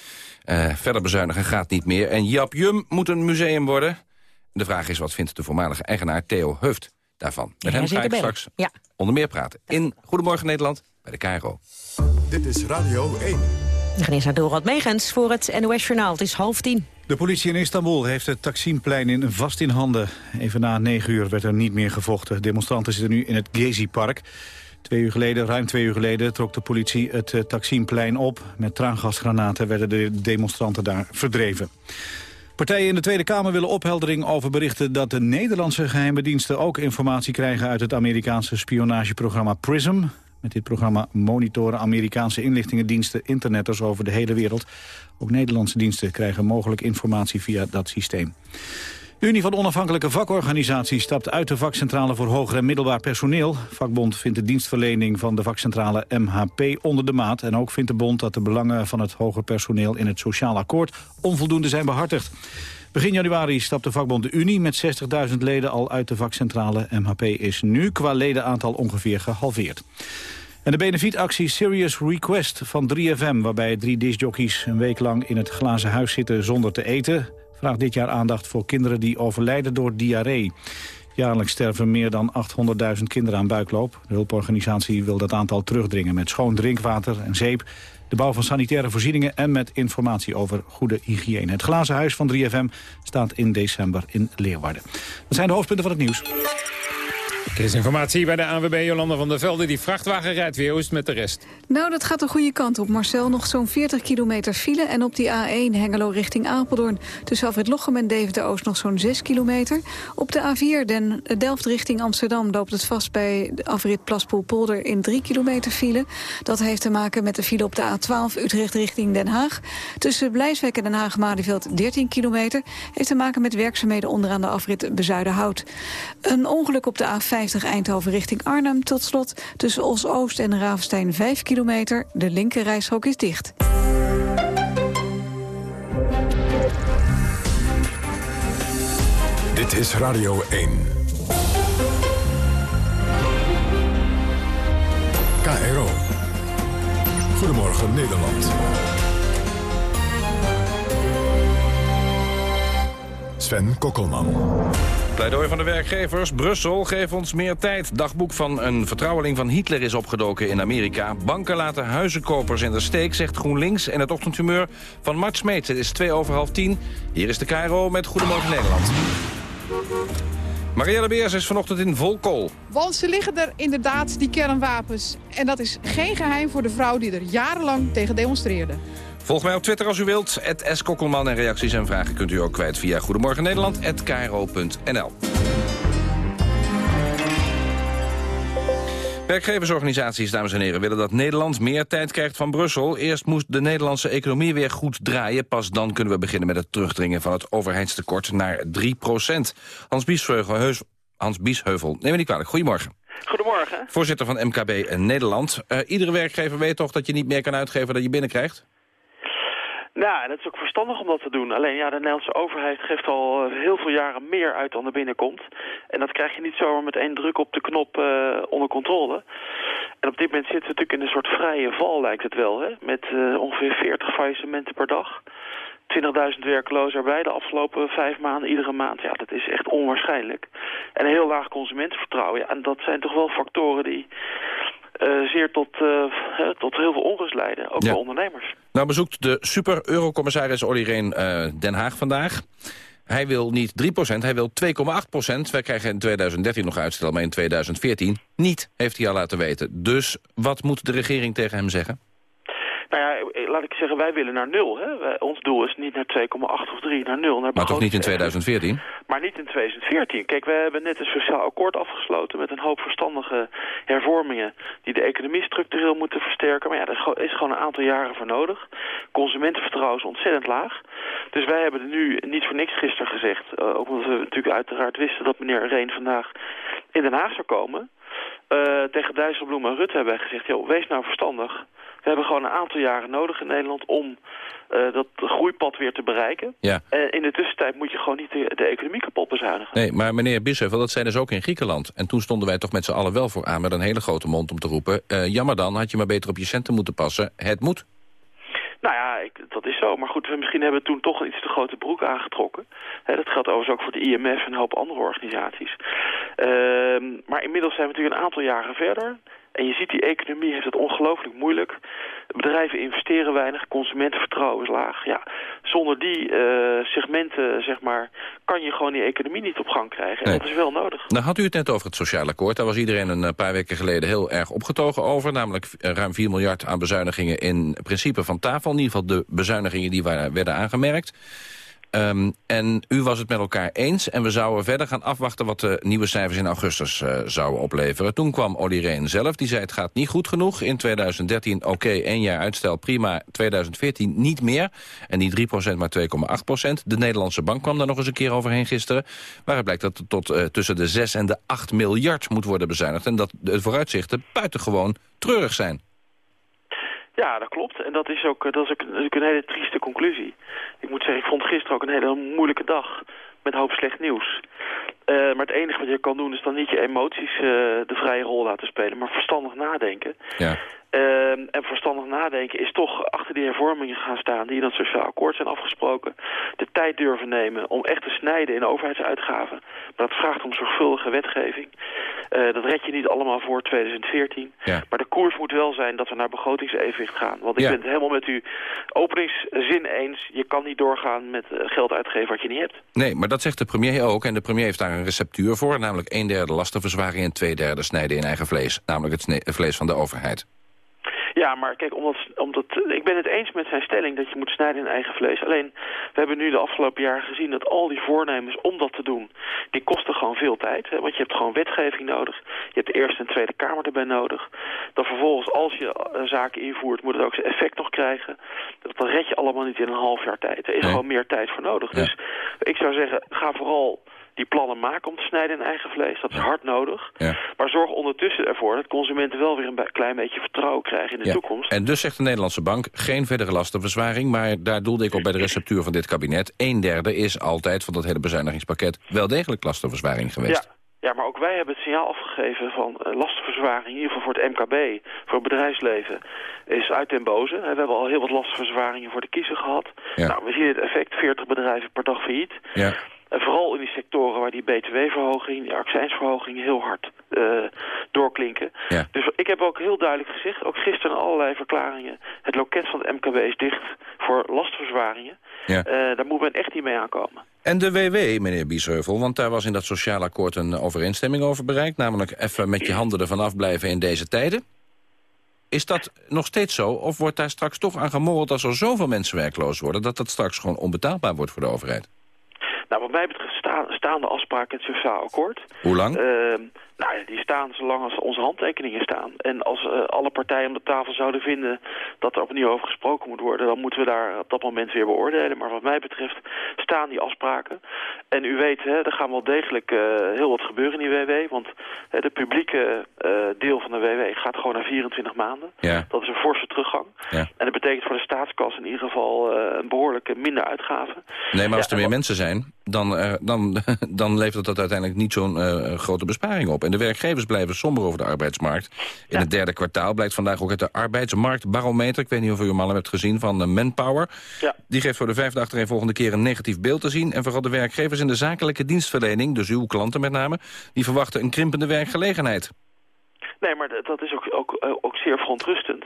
Eh, verder bezuinigen gaat niet meer. En Jap Jum moet een museum worden. De vraag is, wat vindt de voormalige eigenaar Theo Heuft daarvan? Met hem ga ik straks
Ja.
onder meer praten. In Goedemorgen Nederland, bij de KRO.
Dit is Radio 1.
We gaan eerst naar Dorot Megens voor het NOS Journaal. Het is half tien.
De politie in Istanbul heeft het Taksimplein in vast in handen. Even na negen uur werd er niet meer gevochten. Demonstranten zitten nu in het Gezi-park.
Twee uur geleden, ruim twee uur geleden, trok de politie het uh, Taksimplein op. Met traangasgranaten werden de demonstranten daar verdreven. Partijen in de Tweede Kamer willen opheldering over berichten dat de Nederlandse geheime diensten ook informatie krijgen uit het Amerikaanse spionageprogramma PRISM. Met dit programma monitoren Amerikaanse inlichtingendiensten internetters over de hele wereld. Ook Nederlandse diensten krijgen mogelijk informatie via dat systeem. De Unie van Onafhankelijke Vakorganisaties stapt uit de vakcentrale voor hoger en middelbaar personeel. Vakbond vindt de dienstverlening van de vakcentrale MHP onder de maat. En ook vindt de bond dat de belangen van het hoger personeel in het sociaal akkoord onvoldoende zijn behartigd. Begin januari stapt de vakbond de Unie met 60.000 leden al uit de vakcentrale. MHP is nu qua ledenaantal ongeveer gehalveerd. En de benefietactie Serious Request van 3FM... waarbij drie discjockeys een week lang in het glazen huis zitten zonder te eten... vraagt dit jaar aandacht voor kinderen die overlijden door diarree. Jaarlijks sterven meer dan 800.000 kinderen aan buikloop. De hulporganisatie wil dat aantal terugdringen met schoon drinkwater en zeep de bouw van sanitaire voorzieningen en met informatie over goede hygiëne. Het glazen huis van 3FM staat in december in Leeuwarden. Dat zijn de hoofdpunten van het nieuws.
Er is informatie bij de ANWB Jolanda van der Velde. Die vrachtwagen rijdt weer. Hoe met de rest?
Nou, dat gaat de goede kant op. Marcel, nog zo'n 40 kilometer file. En op die A1 Hengelo richting Apeldoorn. Tussen Alfred Lochem en Deventer-Oost nog zo'n 6 kilometer. Op de A4 Den Delft richting Amsterdam loopt het vast bij de afrit Plaspoel-Polder in 3 kilometer file. Dat heeft te maken met de file op de A12 Utrecht richting Den Haag. Tussen Blijswijk en Den Haag-Malieveld 13 kilometer. Heeft te maken met werkzaamheden onderaan de afrit Bezuidenhout. Een ongeluk op de A5 Eindhoven richting Arnhem. Tot slot tussen Os-Oost en Ravenstein 5 kilometer. De linker is dicht.
Dit is Radio 1. KRO. Goedemorgen Nederland. Sven Kokkelman.
Pleidooi van de werkgevers. Brussel, geef ons meer tijd. Dagboek van een vertrouweling van Hitler is opgedoken in Amerika. Banken laten huizenkopers in de steek, zegt GroenLinks. En het ochtendhumeur van Mart Smeets. Het is twee over half tien. Hier is de KRO met Goedemorgen Nederland. Marielle Beers is vanochtend in Volkol.
Want ze liggen er inderdaad, die kernwapens. En dat is geen geheim voor de vrouw die er jarenlang tegen demonstreerde.
Volg mij op Twitter als u wilt. Het. Kokkelman en reacties en vragen kunt u ook kwijt via Goedemorgen Nederland@kro.nl. Werkgeversorganisaties, dames en heren, willen dat Nederland meer tijd krijgt van Brussel. Eerst moest de Nederlandse economie weer goed draaien. Pas dan kunnen we beginnen met het terugdringen van het overheidstekort naar 3% Hans Biesheuvel, Hans Biesheuvel, neem me niet kwalijk. Goedemorgen.
Goedemorgen.
Voorzitter van MKB Nederland. Uh, iedere werkgever weet toch dat je niet meer kan uitgeven dan je binnenkrijgt?
Nou, dat is ook verstandig om dat te doen. Alleen ja, de Nederlandse overheid geeft al eh, heel veel jaren meer uit dan er binnenkomt. En dat krijg je niet zomaar met één druk op de knop uh, onder controle. En op dit moment zitten we natuurlijk in een soort vrije val, lijkt het wel. Hè? Met uh, ongeveer 40 faillissementen per dag. 20.000 werklozen erbij de afgelopen vijf maanden, iedere maand. Ja, dat is echt onwaarschijnlijk. En een heel laag consumentenvertrouwen. Ja, en dat zijn toch wel factoren die uh, zeer tot, uh, tot heel veel onrust leiden, ook ja. voor ondernemers.
Nou bezoekt de super-eurocommissaris Olly Reen uh, Den Haag vandaag. Hij wil niet 3%, hij wil 2,8%. Wij krijgen in 2013 nog uitstel, maar in 2014 niet, heeft hij al laten weten. Dus wat moet de regering tegen hem zeggen?
Nou ja, laat ik zeggen, wij willen naar nul. Hè? Wij, ons doel is niet naar 2,8 of 3, naar nul. Naar
maar toch niet in 2014?
Maar niet in 2014. Kijk, we hebben net een sociaal akkoord afgesloten met een hoop verstandige hervormingen die de economie structureel moeten versterken. Maar ja, daar is gewoon een aantal jaren voor nodig. Consumentenvertrouwen is ontzettend laag. Dus wij hebben er nu niet voor niks gisteren gezegd, uh, ook omdat we natuurlijk uiteraard wisten dat meneer Reen vandaag in Den Haag zou komen. Uh, tegen Dijsselbloem en Rutte hebben wij gezegd, joh, wees nou verstandig. We hebben gewoon een aantal jaren nodig in Nederland om uh, dat groeipad weer te bereiken.
Ja.
En in de tussentijd moet je gewoon niet de, de economie kapot bezuinigen.
Nee, maar meneer Bisseuvel, dat zijn dus ook in Griekenland. En toen stonden wij toch met z'n allen wel voor aan met een hele grote mond om te roepen... Uh, jammer dan, had je maar beter op je centen moeten passen. Het moet.
Nou ja, ik, dat is zo. Maar goed, we misschien hebben toen toch een iets te grote broek aangetrokken. Dat geldt overigens ook voor de IMF en een hoop andere organisaties. Ehm, maar inmiddels zijn we natuurlijk een aantal jaren verder. En je ziet, die economie heeft het ongelooflijk moeilijk. Bedrijven investeren weinig, consumentenvertrouwen is laag. Ja, zonder die eh, segmenten, zeg maar, kan je gewoon die economie niet op gang krijgen. En
Nee.
dat is wel nodig.
Nou had u het net over het sociaal akkoord. Daar was iedereen een eh, paar weken geleden heel erg opgetogen over. Namelijk eh, ruim 4 miljard aan bezuinigingen in principe van tafel. In ieder geval de bezuinigingen die werden aangemerkt. Ehm, en u was het met elkaar eens en we zouden verder gaan afwachten... wat de nieuwe cijfers in augustus eh, zouden opleveren. Toen kwam Olly Rehn zelf, die zei het gaat niet goed genoeg. In 2013 oké, één jaar uitstel, prima. 2014 niet meer. En niet 3% maar 2,8% De Nederlandse bank kwam daar nog eens een keer overheen gisteren. Waaruit blijkt dat er tot eh, tussen de 6 en de 8 miljard moet worden bezuinigd. En dat de vooruitzichten buitengewoon treurig zijn.
Ja, dat klopt. En dat is ook, eh, dat is ook een hele trieste conclusie. Ik moet zeggen, ik vond gisteren ook een hele moeilijke dag met hoop slecht nieuws. Eh, maar het enige wat je kan doen is dan niet je emoties eh, de vrije rol laten spelen, maar verstandig nadenken.
Ja.
Ehm, en verstandig nadenken is toch achter die hervormingen gaan staan die in het sociaal akkoord zijn afgesproken. De tijd durven nemen om echt te snijden in overheidsuitgaven. Maar dat vraagt om zorgvuldige wetgeving. Eh, dat red je niet allemaal voor 2014.
Ja.
Maar de koers moet wel zijn dat we naar begrotingsevenwicht gaan. Want ik
Ja.
ben het helemaal met uw openingszin eens. Je kan niet doorgaan met eh, geld uitgeven wat je niet hebt.
Nee, maar dat zegt de premier ook. En de premier heeft daar een receptuur voor. Namelijk een derde lastenverzwaring en twee derde snijden in eigen vlees. Namelijk het vlees van de overheid.
Ja, maar kijk, omdat, omdat, ik ben het eens met zijn stelling dat je moet snijden in eigen vlees. Alleen, we hebben nu de afgelopen jaren gezien dat al die voornemens om dat te doen, die kosten gewoon veel tijd. Hè? Want je hebt gewoon wetgeving nodig. Je hebt de Eerste en Tweede Kamer erbij nodig. Dan vervolgens, als je eh, zaken invoert, moet het ook zijn effect nog krijgen. Dat, dat red je allemaal niet in een half jaar tijd. Er is
Nee.
gewoon meer tijd voor nodig. Dus ik zou zeggen, ga vooral die plannen maken om te snijden in eigen vlees. Dat is hard nodig.
Ja.
Maar zorg ondertussen ervoor dat consumenten wel weer een klein beetje vertrouwen krijgen in de
Ja.
toekomst.
En dus zegt de Nederlandse bank geen verdere lastenverzwaring... maar daar doelde ik op bij de receptuur van dit kabinet. Een derde is altijd van dat hele bezuinigingspakket... wel degelijk lastenverzwaring geweest.
Ja. ja, maar ook wij hebben het signaal afgegeven van eh, lastenverzwaring, in ieder geval voor het MKB, voor het bedrijfsleven, is uit den boze. We hebben al heel wat lastenverzwaringen voor de kiezer gehad.
Ja.
Nou, we zien het effect, 40 bedrijven per dag failliet.
Ja.
En vooral in die sectoren waar die btw-verhoging, die accijnsverhoging heel hard eh, doorklinken.
Ja.
Dus ik heb ook heel duidelijk gezegd, ook gisteren allerlei verklaringen, het loket van het MKB is dicht voor lastenverzwaringen.
Ja.
Eh, daar moet men echt niet mee aankomen.
En de WW, meneer Biesheuvel, want daar was in dat sociaal akkoord... een overeenstemming over bereikt. Namelijk even met je handen ervan afblijven in deze tijden. Is dat nog steeds zo? Of wordt daar straks toch aan gemorreld als er zoveel mensen werkloos worden... dat dat straks gewoon onbetaalbaar wordt voor de overheid?
Nou, wat mij betreft staan, staan de afspraken in het sociaal akkoord.
Hoe lang?
Ehm, nou ja, die staan zolang als onze handtekeningen staan. En als eh, alle partijen om de tafel zouden vinden dat er opnieuw over gesproken moet worden... dan moeten we daar op dat moment weer beoordelen. Maar wat mij betreft staan die afspraken. En u weet, hè, er gaan wel degelijk eh, heel wat gebeuren in die WW. Want hè, de publieke eh, deel van de WW gaat gewoon naar 24 maanden.
Ja.
Dat is een forse teruggang.
Ja.
En dat betekent voor de staatskas in ieder geval een behoorlijke minder uitgave.
Nee, maar als
Ja,
er meer mensen zijn, dan, eh, dan, dan levert dat uiteindelijk niet zo'n eh, grote besparing op. En de werkgevers blijven somber over de arbeidsmarkt. In het derde kwartaal blijkt vandaag ook uit de arbeidsmarktbarometer... ik weet niet of u hem al hebt gezien, van Manpower.
Ja.
Die geeft voor de vijfde achtereenvolgende keer een negatief beeld te zien. En vooral de werkgevers in de zakelijke dienstverlening, dus uw klanten met name... die verwachten een krimpende werkgelegenheid.
Nee, maar dat- dat is ook, ook, eh, ook zeer verontrustend.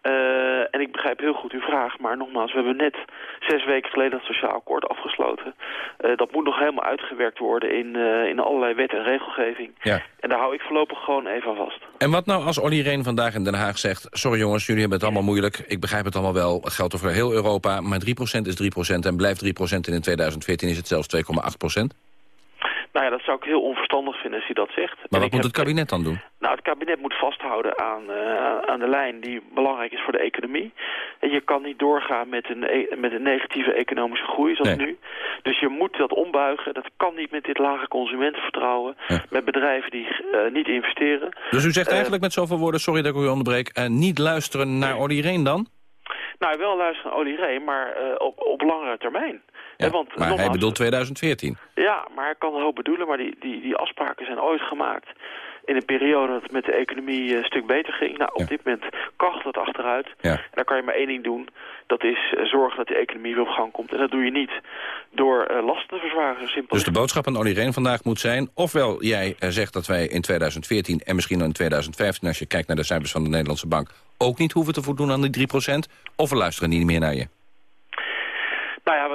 Eh, en ik begrijp heel goed uw vraag, maar nogmaals, we hebben net zes weken geleden het sociaal akkoord afgesloten. Eh, dat moet nog helemaal uitgewerkt worden in, eh, in allerlei wet en regelgeving.
Ja.
En daar hou ik voorlopig gewoon even aan vast.
En wat nou als Olly Reen vandaag in Den Haag zegt... sorry jongens, jullie hebben het allemaal moeilijk. Ik begrijp het allemaal wel. Het geldt over heel Europa. Maar 3% is 3% en blijft 3% en in 2014 is het zelfs 2,8%.
Nou ja, dat zou ik heel onverstandig vinden als hij dat zegt.
Maar
En
wat moet
heb-
het kabinet dan doen?
Nou, het kabinet moet vasthouden aan, eh, aan de lijn die belangrijk is voor de economie. En je kan niet doorgaan met een, e- met een negatieve economische groei zoals
Nee.
nu. Dus je moet dat ombuigen. Dat kan niet met dit lage consumentenvertrouwen. Met bedrijven die eh, niet investeren.
Dus u zegt
Eh,
eigenlijk met zoveel woorden, sorry dat ik u onderbreek... niet luisteren naar Olly Reen dan?
Nou, wel luisteren naar Olly Reen, maar op, op langere termijn.
Ja,
want,
maar hij bedoelt 2014.
Ja, maar hij kan een hoop bedoelen, maar die, die, die afspraken zijn ooit gemaakt in een periode dat het met de economie eh, een stuk beter ging. Nou, op dit moment kacht het achteruit.
Ja.
En dan kan je maar één ding doen. Dat is eh, zorgen dat de economie weer op gang komt. En dat doe je niet door eh, lasten te verzwaren. Simpel
Dus de boodschap aan Olly Reen vandaag moet zijn... ofwel jij zegt dat wij in 2014 en misschien in 2015... als je kijkt naar de cijfers van de Nederlandse Bank... ook niet hoeven te voldoen aan die 3% of we luisteren niet meer naar je.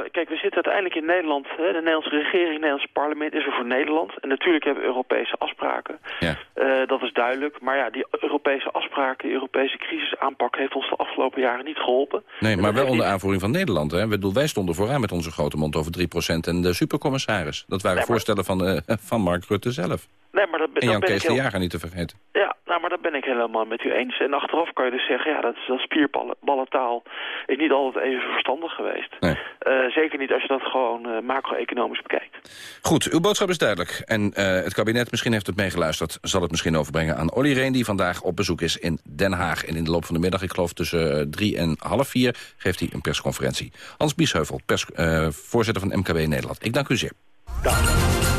Nou we- kijk, we zitten uiteindelijk in Nederland. Hè, de Nederlandse regering, het Nederlandse parlement is er voor Nederland. En natuurlijk hebben we Europese afspraken.
Ja.
Eh, dat is duidelijk. Maar ja, die Europese afspraken, die Europese crisisaanpak... heeft ons de afgelopen jaren niet geholpen.
Nee, maar wel onder aanvoering van Nederland. Hè? Bedoel, wij stonden vooraan met onze grote mond over 3% en de supercommissaris. Dat waren voorstellen van, eh, van Mark Rutte zelf.
Nee, maar dat, ben-
En Jan Kees de
heel...
Jager niet te vergeten.
Ja, nou, maar dat ben ik helemaal met u eens. En achteraf kan je dus zeggen, ja, dat, is- dat spierballentaal is niet altijd even verstandig geweest.
Nee.
Eh, zeker niet als je dat gewoon eh, macro-economisch bekijkt.
Goed, uw boodschap is duidelijk. En eh, het kabinet, misschien heeft het meegeluisterd... zal het misschien overbrengen aan Olly Reen... die vandaag op bezoek is in Den Haag. En in de loop van de middag, ik geloof tussen drie en half vier... geeft hij een persconferentie. Hans Biesheuvel, pers, voorzitter van MKB Nederland. Ik dank u zeer.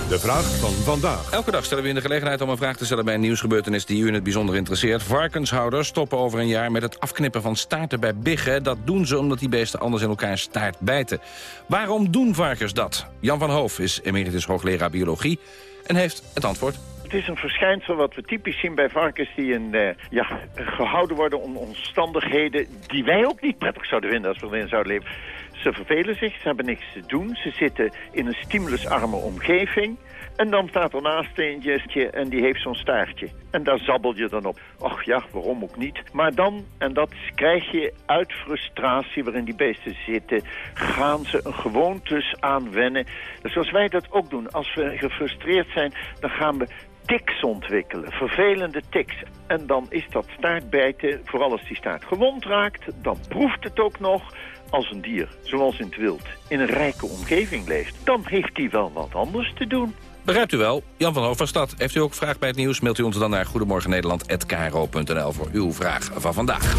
De vraag van vandaag.
Elke dag stellen we in de gelegenheid om een vraag te stellen bij een nieuwsgebeurtenis die u in het bijzonder interesseert. Varkenshouders stoppen over een jaar met het afknippen van staarten bij biggen. Dat doen ze omdat die beesten anders in elkaar staart bijten. Waarom doen varkens dat? Jan van Hoof is emeritus hoogleraar biologie en heeft het antwoord.
Het is een verschijnsel wat we typisch zien bij varkens die in, eh, ja, gehouden worden onder omstandigheden die wij ook niet prettig zouden vinden als we erin zouden leven. Ze vervelen zich, ze hebben niks te doen, ze zitten in een stimulusarme omgeving. En dan staat er naast eentje en die heeft zo'n staartje. En daar zabbel je dan op. Och ja, waarom ook niet. Maar dan, en dat krijg je uit frustratie waarin die beesten zitten... gaan ze een gewoontes aanwennen. Zoals wij dat ook doen. Als we gefrustreerd zijn, dan gaan we tics ontwikkelen. Vervelende tics. En dan is dat staartbijten, vooral als die staart gewond raakt... dan proeft het ook nog als een dier, zoals in het wild, in een rijke omgeving leeft... dan heeft hij wel wat anders te doen.
Begrijpt u wel? Jan van Hoof van Stad. Heeft u ook vraag bij het nieuws? Mailt u ons dan naar goedemorgennederland.kro.nl voor uw vraag van vandaag.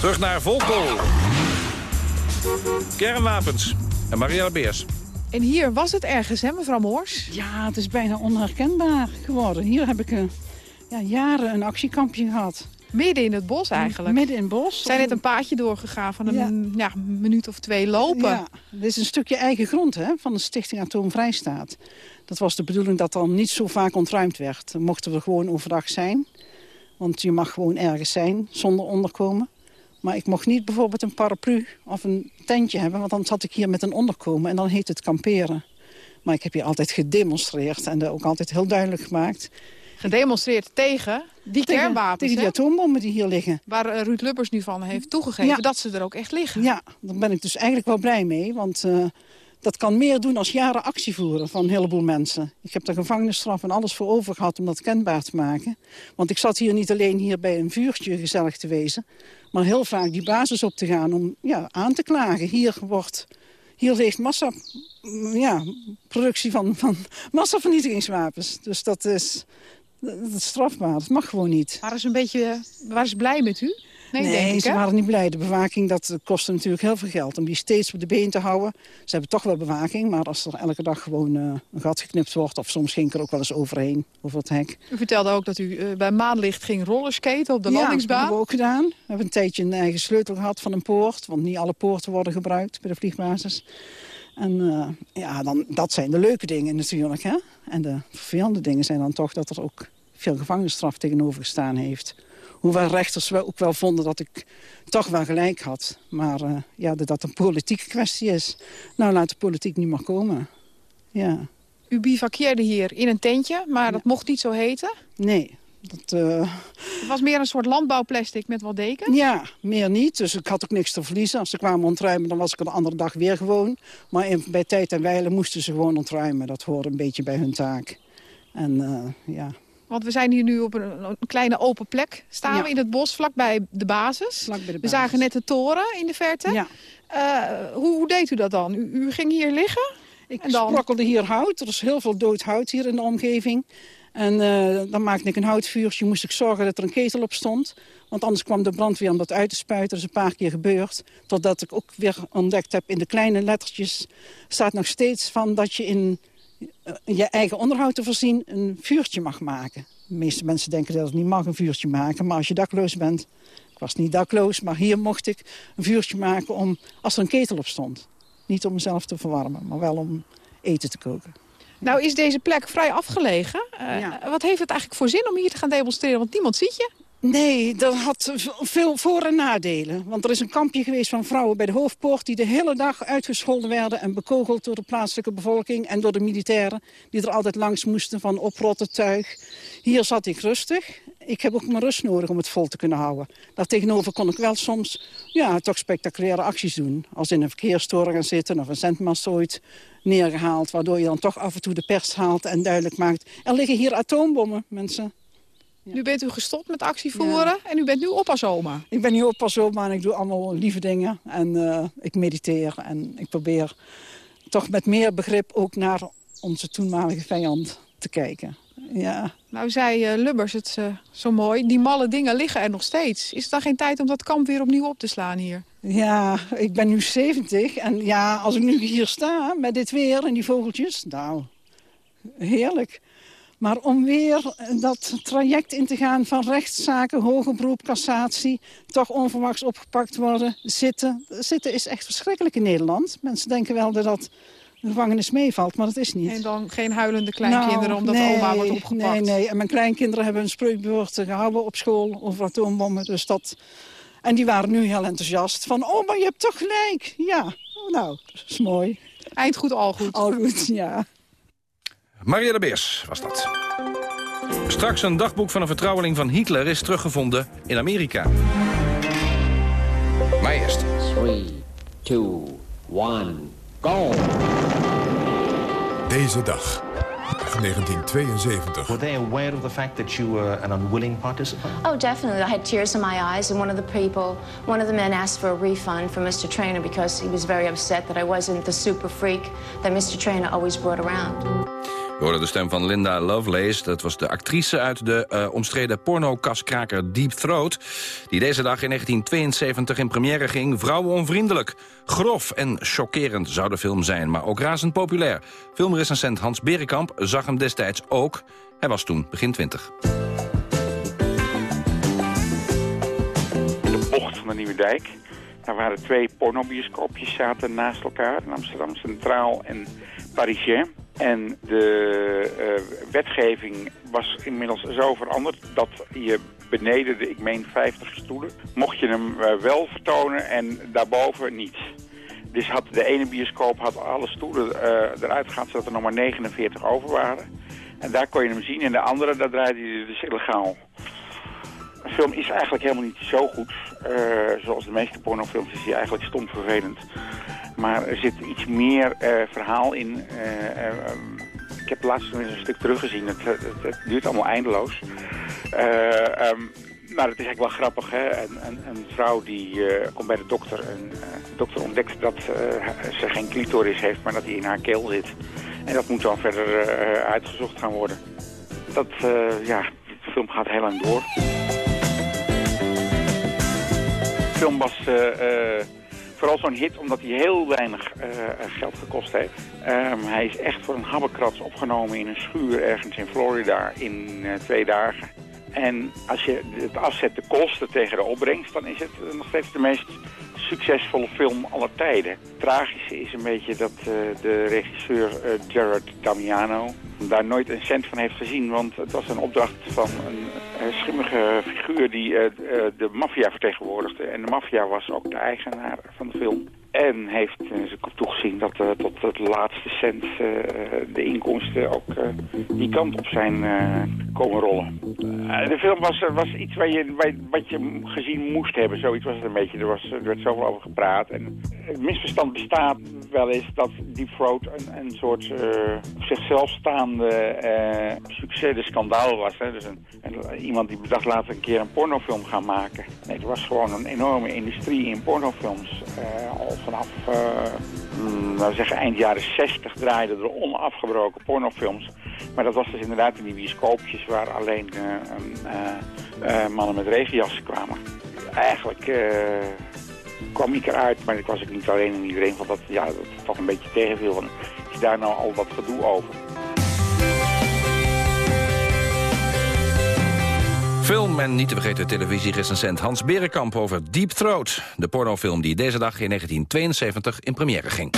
Terug naar Volkel. Kernwapens. En Marielle Beers.
En hier was het ergens, hè, mevrouw Moors?
Ja, het is bijna onherkenbaar geworden. Hier heb ik eh, ja, jaren een actiekampje gehad.
Midden in het bos eigenlijk.
Midden in het bos.
We zijn net een paadje doorgegaan van een ja. minuut of twee lopen.
Ja, dit is een stukje eigen grond hè, van de Stichting Atoomvrijstaat. Dat was de bedoeling dat dan niet zo vaak ontruimd werd. Dan mochten we gewoon overdag zijn. Want je mag gewoon ergens zijn zonder onderkomen. Maar ik mocht niet bijvoorbeeld een paraplu of een tentje hebben... want dan zat ik hier met een onderkomen en dan heet het kamperen. Maar ik heb hier altijd gedemonstreerd en dat ook altijd heel duidelijk gemaakt.
Gedemonstreerd tegen die
Tegen-
kernwapens,
Tegen die
hè?
atoombommen die hier liggen.
Waar eh, Ruud Lubbers nu van heeft toegegeven
Ja.
dat ze er ook echt liggen.
Ja, daar ben ik dus eigenlijk wel blij mee. Want eh, dat kan meer doen als jaren actie voeren van een heleboel mensen. Ik heb daar gevangenisstraf en alles voor over gehad om dat kenbaar te maken. Want ik zat hier niet alleen hier bij een vuurtje gezellig te wezen... maar heel vaak die basis op te gaan om ja, aan te klagen. Hier wordt... Hier ligt massa, ja, productie van, van massavernietigingswapens. Dus dat is, dat is strafbaar. Dat mag gewoon niet.
Waren ze een beetje waren ze blij met u? Nee,
Nee,
denk ik,
ze waren niet blij. De bewaking dat kostte natuurlijk heel veel geld. Om die steeds op de been te houden. Ze hebben toch wel bewaking. Maar als er elke dag gewoon eh, een gat geknipt wordt... of soms ging ik er ook wel eens overheen, over het hek.
U vertelde ook dat u eh, bij maanlicht ging rollerskaten op de
ja, dat
landingsbaan.
hebben we ook gedaan. We hebben een tijdje een eigen sleutel gehad van een poort. Want niet alle poorten worden gebruikt bij de vliegbasis. En eh, ja, dan, dat zijn de leuke dingen natuurlijk. Hè? En de vervelende dingen zijn dan toch dat er ook veel gevangenisstraf tegenover gestaan heeft. Hoewel rechters wel, ook wel vonden dat ik toch wel gelijk had. Maar eh, ja, dat dat een politieke kwestie is. Nou, laat de politiek niet meer komen. Ja.
U bivakkeerde hier in een tentje, maar dat mocht niet zo heten.
Nee, dat... eh,
Het was meer een soort landbouwplastic met wat deken.
Ja, meer niet. Dus ik had ook niks te verliezen. Als ze kwamen ontruimen, dan was ik de andere dag weer gewoon. Maar in- bij tijd en wijle moesten ze gewoon ontruimen. Dat hoorde een beetje bij hun taak. En eh, ja,
Want we zijn hier nu op een, een kleine open plek. Staan
Ja.
we in het bos, vlakbij de basis.
Vlak bij de
We
basis.
zagen net de toren in de verte.
Ja.
Eh, hoe, hoe deed u dat dan? U, u ging hier liggen?
ik
en dan?
sprokkelde hier hout. Er is heel veel dood hout hier in de omgeving. En uh, dan maakte ik een houtvuurtje, moest ik zorgen dat er een ketel op stond. Want anders kwam de brandweer om dat uit te spuiten. Dat is een paar keer gebeurd. Totdat ik ook weer ontdekt heb in de kleine lettertjes... staat nog steeds van dat je in uh, je eigen onderhoud te voorzien... een vuurtje mag maken. De meeste mensen denken dat ik niet mag een vuurtje maken. Maar als je dakloos bent... Ik was niet dakloos, maar hier mocht ik een vuurtje maken om, als er een ketel op stond. Niet om mezelf te verwarmen, maar wel om eten te koken.
Nou is deze plek vrij afgelegen. Uh, Wat heeft het eigenlijk voor zin om hier te gaan demonstreren? Want niemand ziet je.
Nee, dat had veel voor- en nadelen. Want er is een kampje geweest van vrouwen bij de hoofdpoort... die de hele dag uitgescholden werden en bekogeld door de plaatselijke bevolking... en door de militairen die er altijd langs moesten van oprotten tuig. Hier zat ik rustig. Ik heb ook mijn rust nodig om het vol te kunnen houden. Daartegenover kon ik wel soms ja, toch spectaculaire acties doen. Als in een verkeerstoren gaan zitten of een zendmast ooit neergehaald... waardoor je dan toch af en toe de pers haalt en duidelijk maakt... er liggen hier atoombommen, mensen.
Nu bent u gestopt met actie voeren en u bent nu oppasoma.
Ik ben nu oppasoma en ik doe allemaal lieve dingen. En uh, ik mediteer en ik probeer toch met meer begrip ook naar onze toenmalige vijand te kijken. Ja.
Nou zei uh, Lubbers het uh, zo mooi, die malle dingen liggen er nog steeds. Is het dan geen tijd om dat kamp weer opnieuw op te slaan hier?
Ja, ik ben nu 70 en ja, als ik nu hier sta met dit weer en die vogeltjes, nou, heerlijk. Maar om weer dat traject in te gaan van rechtszaken, hoger beroep, cassatie... toch onverwachts opgepakt worden, zitten. Zitten is echt verschrikkelijk in Nederland. Mensen denken wel dat dat de gevangenis meevalt, maar dat is niet.
En dan geen huilende kleinkinderen
nou,
omdat
nee,
oma wordt opgepakt?
Nee, nee. En mijn kleinkinderen hebben een spreekbeurt gehouden op school over atoombommen. Dus dat... En die waren nu heel enthousiast. Van, oh, maar je hebt toch gelijk. Ja, nou, dat is mooi.
Eind goed, al goed.
Al goed, ja.
Maria de Beers was dat. Straks een dagboek van een vertrouweling van Hitler is teruggevonden in Amerika. Maar eerst.
3, 2, 1, go!
Deze dag. 1972.
Were they aware of the fact that you were an unwilling participant?
Oh, definitely. I had tears in my eyes, and one of the people, one of the men asked for a refund from Mr. Trainer because he was very upset that I wasn't the super freak that Mr. Trainer always brought around.
We hoorden de stem van Linda Lovelace. Dat was de actrice uit de uh, omstreden pornokaskraker Deep Throat... die deze dag in 1972 in première ging. Vrouwenonvriendelijk. Grof en chockerend zou de film zijn, maar ook razend populair. Filmrecensent Hans Berenkamp zag hem destijds ook. Hij was toen begin 20.
In de bocht van de Nieuwe Dijk... daar waren twee pornobioscoopjes zaten naast elkaar. In Amsterdam Centraal en Parisien. En de uh, wetgeving was inmiddels zo veranderd dat je beneden de, ik meen, 50 stoelen, mocht je hem uh, wel vertonen en daarboven niet. Dus had de ene bioscoop had alle stoelen uh, eruit gehaald zodat er nog maar 49 over waren. En daar kon je hem zien en de andere, daar draaide hij dus illegaal. De film is eigenlijk helemaal niet zo goed. zoals de meeste pornofilms is hij eigenlijk stom vervelend. Maar er zit iets meer uh, verhaal in. Uh, uh, ik heb laatst nog eens een stuk teruggezien. Het, het, duurt allemaal eindeloos. Um, maar het is eigenlijk wel grappig. Hè? Een, een, een vrouw die komt bij de dokter. En de dokter ontdekt dat ze geen clitoris heeft, maar dat die in haar keel zit. En dat moet dan verder uitgezocht gaan worden. Dat, ja, de film gaat heel lang door. De film was vooral zo'n hit omdat hij heel weinig uh, geld gekost heeft. Um, hij is echt voor een habbekrats opgenomen in een schuur ergens in Florida in uh, twee dagen. En als je het afzet de kosten tegen de opbrengst, dan is het nog steeds de meest succesvolle film aller tijden. Het tragische is een beetje dat uh, de regisseur Jared Damiano daar nooit een cent van heeft gezien. Want het was een opdracht van een, schimmige figuur die uh, de maffia vertegenwoordigde. En de maffia was ook de eigenaar van de film. En heeft uh, ze toegezien dat tot het laatste cent uh, de inkomsten ook die kant op zijn komen rollen. de film was, was iets waar je, wat je gezien moest hebben. Zoiets was het een beetje. Er, was, er werd zoveel over gepraat. En het misverstand bestaat wel eens dat Deep Throat een, een soort zichzelf staande succes, de schandaal was. Hè? Dus een, iemand die bedacht later een keer een pornofilm gaan maken. Nee, het was gewoon een enorme industrie in pornofilms. Vanaf, we zeggen, eind jaren 60 draaiden er onafgebroken pornofilms. Maar dat was dus inderdaad in die bioscoopjes waar alleen mannen met regenjassen kwamen. Eigenlijk kwam ik eruit, maar ik was ik niet alleen en iedereen vond dat, ja, dat toch een beetje tegenviel. Van, is daar nou al wat gedoe over?
Film en niet te vergeten televisierecensent Hans Berenkamp over Deep Throat. De pornofilm die deze dag in 1972 in première ging.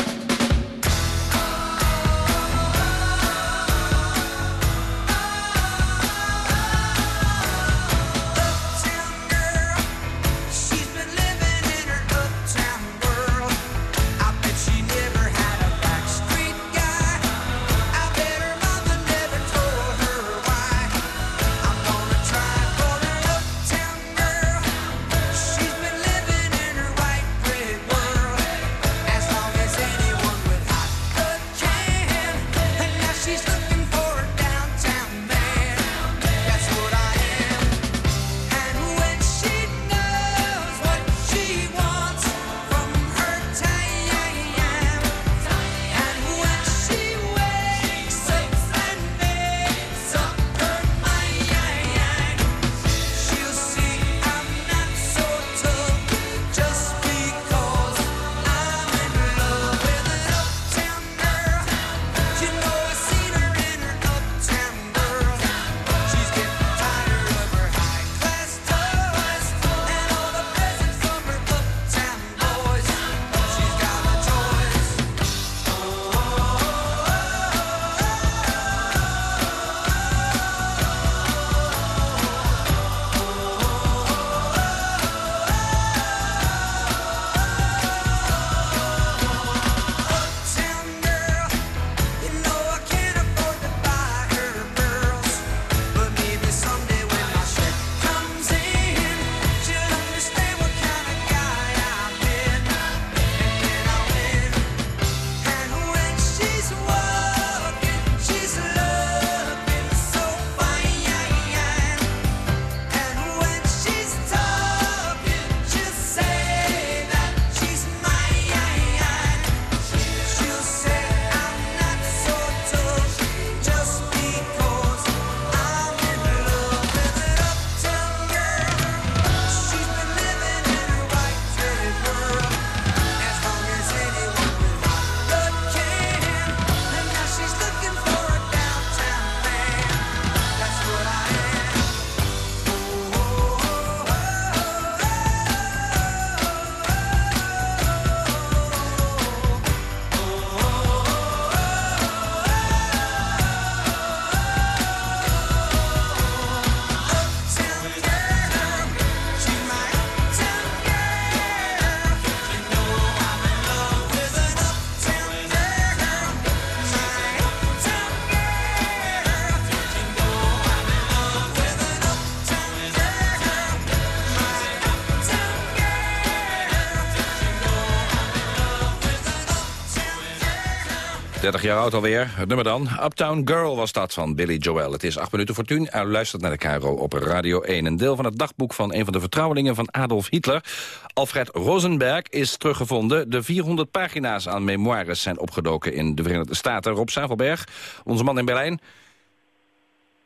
Jaar oud alweer. Het nummer dan. Uptown Girl was dat van Billy Joel. Het is acht minuten voor tien. U luistert naar de Caro op Radio 1. Een deel van het dagboek van een van de vertrouwelingen van Adolf Hitler. Alfred Rosenberg is teruggevonden. De 400 pagina's aan memoires zijn opgedoken in de Verenigde Staten. Rob Zavelberg, onze man in Berlijn.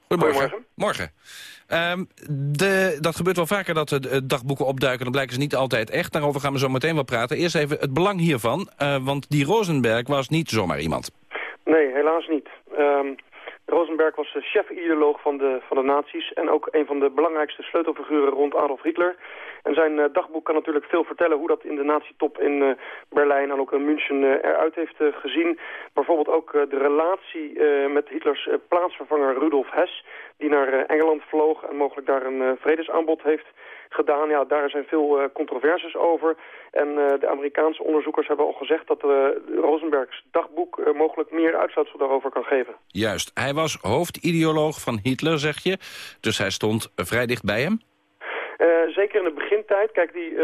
Goedemorgen. Morgen. Um, de, dat gebeurt wel vaker dat de dagboeken opduiken. Dan blijken ze niet altijd echt. Daarover gaan we zo meteen wel praten. Eerst even het belang hiervan. Uh, want die Rosenberg was niet zomaar iemand.
Nee, helaas niet. Um, Rosenberg was chef-ideoloog van de, van de nazi's... en ook een van de belangrijkste sleutelfiguren rond Adolf Hitler. En zijn uh, dagboek kan natuurlijk veel vertellen... hoe dat in de nazi-top in uh, Berlijn en ook in München uh, eruit heeft gezien. Bijvoorbeeld ook de relatie met Hitlers plaatsvervanger Rudolf Hess... die naar Engeland vloog en mogelijk daar een vredesaanbod heeft gedaan. Ja, daar zijn veel uh, controversies over. En uh, de Amerikaanse onderzoekers hebben al gezegd dat uh, Rosenbergs dagboek mogelijk meer uitsluitsel daarover kan geven.
Juist. Hij was hoofdideoloog van Hitler, zeg je. Dus hij stond vrij dicht bij hem?
Zeker in de begintijd. Kijk, die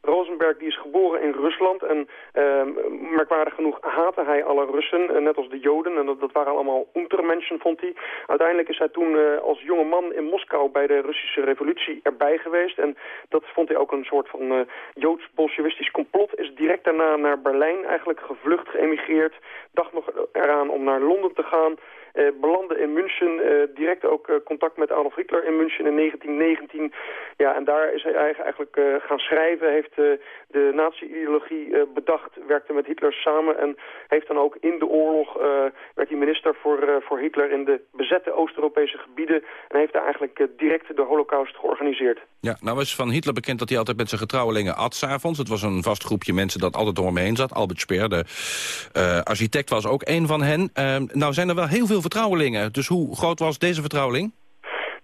Rosenberg die is geboren in Rusland en ehm, merkwaardig genoeg haatte hij alle Russen, net als de Joden. En dat, dat waren allemaal untermenschen, vond hij. Uiteindelijk is hij toen als jonge man in Moskou bij de Russische revolutie erbij geweest. En dat vond hij ook een soort van joods-bolsjewistisch complot. Is direct daarna naar Berlijn eigenlijk gevlucht, geëmigreerd. Dacht nog eraan om naar Londen te gaan. Uh, belandde in München, uh, direct ook uh, contact met Adolf Hitler in München in 1919. Ja, en daar is hij eigenlijk gaan schrijven, heeft de nazi-ideologie bedacht, werkte met Hitler samen en heeft dan ook in de oorlog, werd hij minister voor, voor Hitler in de bezette Oost-Europese gebieden en heeft daar eigenlijk direct de holocaust georganiseerd.
Ja, nou was van Hitler bekend dat hij altijd met zijn getrouwelingen at s'avonds. Het was een vast groepje mensen dat altijd door hem heen zat. Albert Speer, de architect, was ook een van hen. Ehm, nou zijn er wel heel veel vertrouwelingen. Dus hoe groot was deze vertrouweling?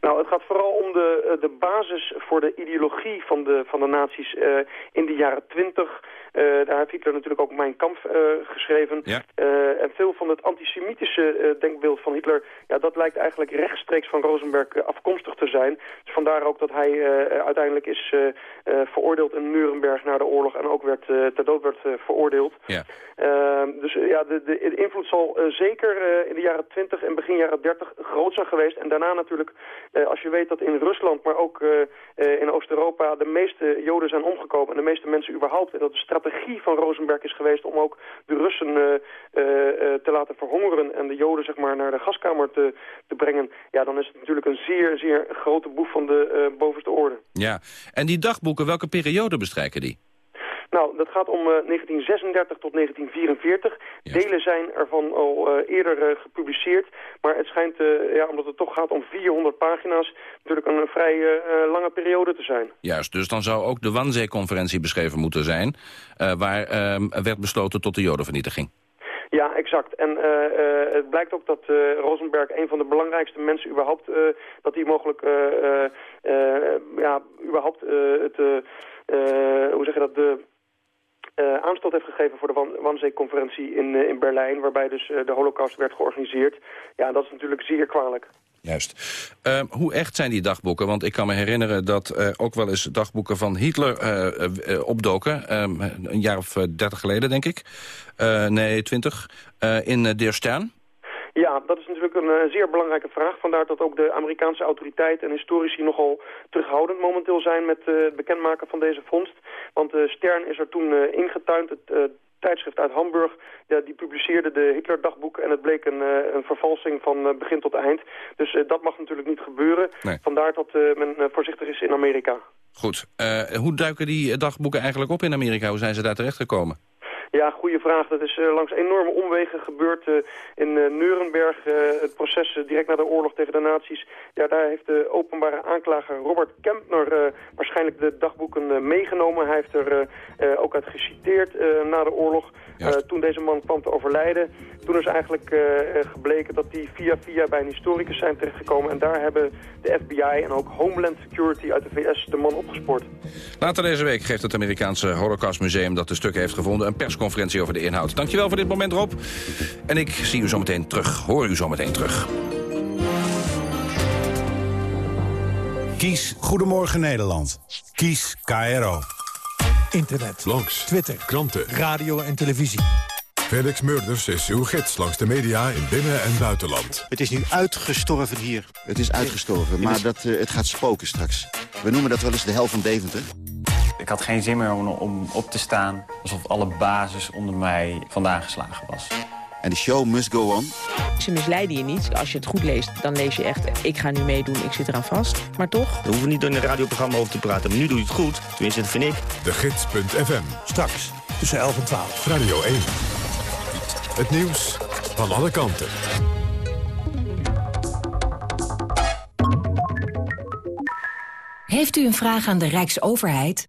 Nou, het gaat vooral om de, eh, de basis voor de ideologie van de, van de nazi's uh, in de jaren twintig. Uh, daar heeft Hitler natuurlijk ook Mijn Kamp uh, geschreven. Ja. Uh, en veel van het antisemitische denkbeeld van Hitler... Ja, dat lijkt eigenlijk rechtstreeks van Rosenberg afkomstig te zijn. Dus vandaar ook dat hij uiteindelijk is veroordeeld in Nuremberg na de oorlog... en ook werd, ter dood werd veroordeeld. Ja. Ehm, dus ja, de, de, de, invloed zal zeker in de jaren 20 en begin jaren 30 groot zijn geweest. En daarna natuurlijk, als je weet dat in Rusland, maar ook in Oost-Europa... de meeste Joden zijn omgekomen en de meeste mensen überhaupt... en dat is strategie van Rosenberg is geweest om ook de Russen uh, uh, te laten verhongeren en de Joden zeg maar, naar de gaskamer te, te brengen, ja, dan is het natuurlijk een zeer, zeer grote boef van de bovenste orde.
Ja, en die dagboeken, welke periode bestrijken die?
Nou, dat gaat om uh, 1936 tot 1944. Delen zijn ervan al uh, eerder uh, gepubliceerd. Maar het schijnt, ja, omdat het toch gaat om 400 pagina's... natuurlijk een vrij lange periode te zijn.
Juist, dus dan zou ook de Wannsee-conferentie beschreven moeten zijn... waar ehm, werd besloten tot de jodenvernietiging.
Ja, exact. En uh, uh, het blijkt ook dat uh, Rosenberg een van de belangrijkste mensen überhaupt... dat hij mogelijk ja, überhaupt het... hoe zeg je dat, de aanstoot heeft gegeven voor de Wannsee-conferentie in, uh, in Berlijn... waarbij dus uh, de holocaust werd georganiseerd. Ja, dat is natuurlijk zeer kwalijk.
Juist. Ehm, hoe echt zijn die dagboeken? Want ik kan me herinneren dat ook wel eens dagboeken van Hitler opdoken. Ehm, een jaar of dertig geleden, denk ik. nee, twintig. in De Stern.
Ja, dat is natuurlijk een uh, zeer belangrijke vraag. Vandaar dat ook de Amerikaanse autoriteiten en historici nogal terughoudend momenteel zijn met uh, het bekendmaken van deze vondst. Want uh, Stern is er toen ingetuind. Het tijdschrift uit Hamburg, ja, die publiceerde de Hitler-dagboek en het bleek een, een vervalsing van begin tot eind. Dus dat mag natuurlijk niet gebeuren. Nee. Vandaar dat men voorzichtig is in Amerika.
Goed. hoe duiken die dagboeken eigenlijk op in Amerika? Hoe zijn ze daar terechtgekomen?
Ja, goede vraag. Dat is uh, langs enorme omwegen gebeurd uh, in uh, Nuremberg. het proces direct na de oorlog tegen de nazi's. Ja, daar heeft de openbare aanklager Robert Kempner waarschijnlijk de dagboeken meegenomen. Hij heeft er ook uit geciteerd na de oorlog. toen deze man kwam te overlijden. Toen is eigenlijk gebleken dat die via via bij een historicus zijn terechtgekomen. En daar hebben de FBI en ook Homeland Security uit de VS de man opgespoord.
Later deze week geeft het Amerikaanse Holocaust Museum dat de stukken heeft gevonden... een pers persconferentie over de inhoud. Dankjewel voor dit moment, Rob. En ik zie u zometeen terug, hoor u zometeen terug.
Kies Goedemorgen Nederland. Kies KRO.
Internet.
Langs.
Twitter.
Kranten.
Radio en televisie.
Felix Murders is uw gids langs de media in binnen- en buitenland.
Het is nu uitgestorven hier.
Het is uitgestorven, maar dat, uh, het gaat spoken straks. We noemen dat wel eens de hel van Deventer.
Ik had geen zin meer om, om op te staan alsof alle basis onder mij vandaan geslagen was.
En de show must go on.
Ze misleiden je niet. Als je het goed leest, dan lees je echt... ik ga nu meedoen, ik zit eraan vast. Maar toch...
We hoeven niet door een radioprogramma over te praten. Maar nu doe je het goed. Tenminste, dat vind ik.
De Gids.fm.
Straks, tussen 11 en 12.
Radio 1. Het nieuws van alle kanten.
Heeft u een vraag aan de Rijksoverheid?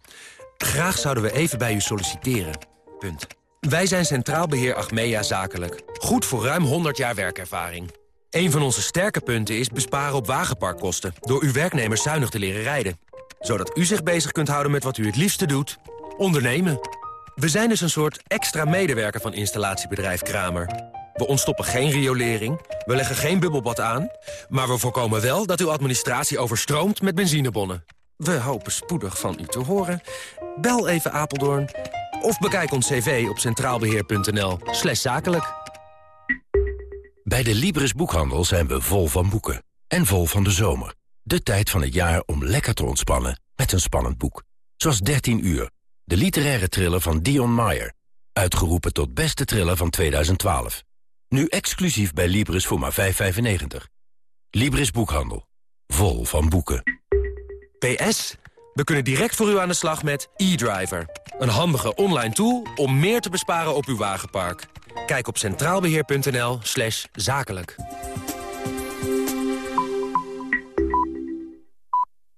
Graag zouden we even bij u solliciteren. Punt. Wij zijn Centraal Beheer Achmea Zakelijk. Goed voor ruim 100 jaar werkervaring. Een van onze sterke punten is besparen op wagenparkkosten... door uw werknemers zuinig te leren rijden. Zodat u zich bezig kunt houden met wat u het liefste doet. Ondernemen. We zijn dus een soort extra medewerker van installatiebedrijf Kramer. We ontstoppen geen riolering, we leggen geen bubbelbad aan... maar we voorkomen wel dat uw administratie overstroomt met benzinebonnen. We hopen spoedig van u te horen. Bel even Apeldoorn of bekijk ons cv op centraalbeheer.nl slash zakelijk.
Bij de Libris Boekhandel zijn we vol van boeken. En vol van de zomer. De tijd van het jaar om lekker te ontspannen met een spannend boek. Zoals 13 uur, de literaire thriller van Dion Meyer. Uitgeroepen tot beste thriller van 2012. Nu exclusief bij Libris voor maar 5,95. Libris Boekhandel. Vol van boeken.
PS, we kunnen direct voor u aan de slag met e-driver. Een handige online tool om meer te besparen op uw wagenpark. Kijk op centraalbeheer.nl zakelijk.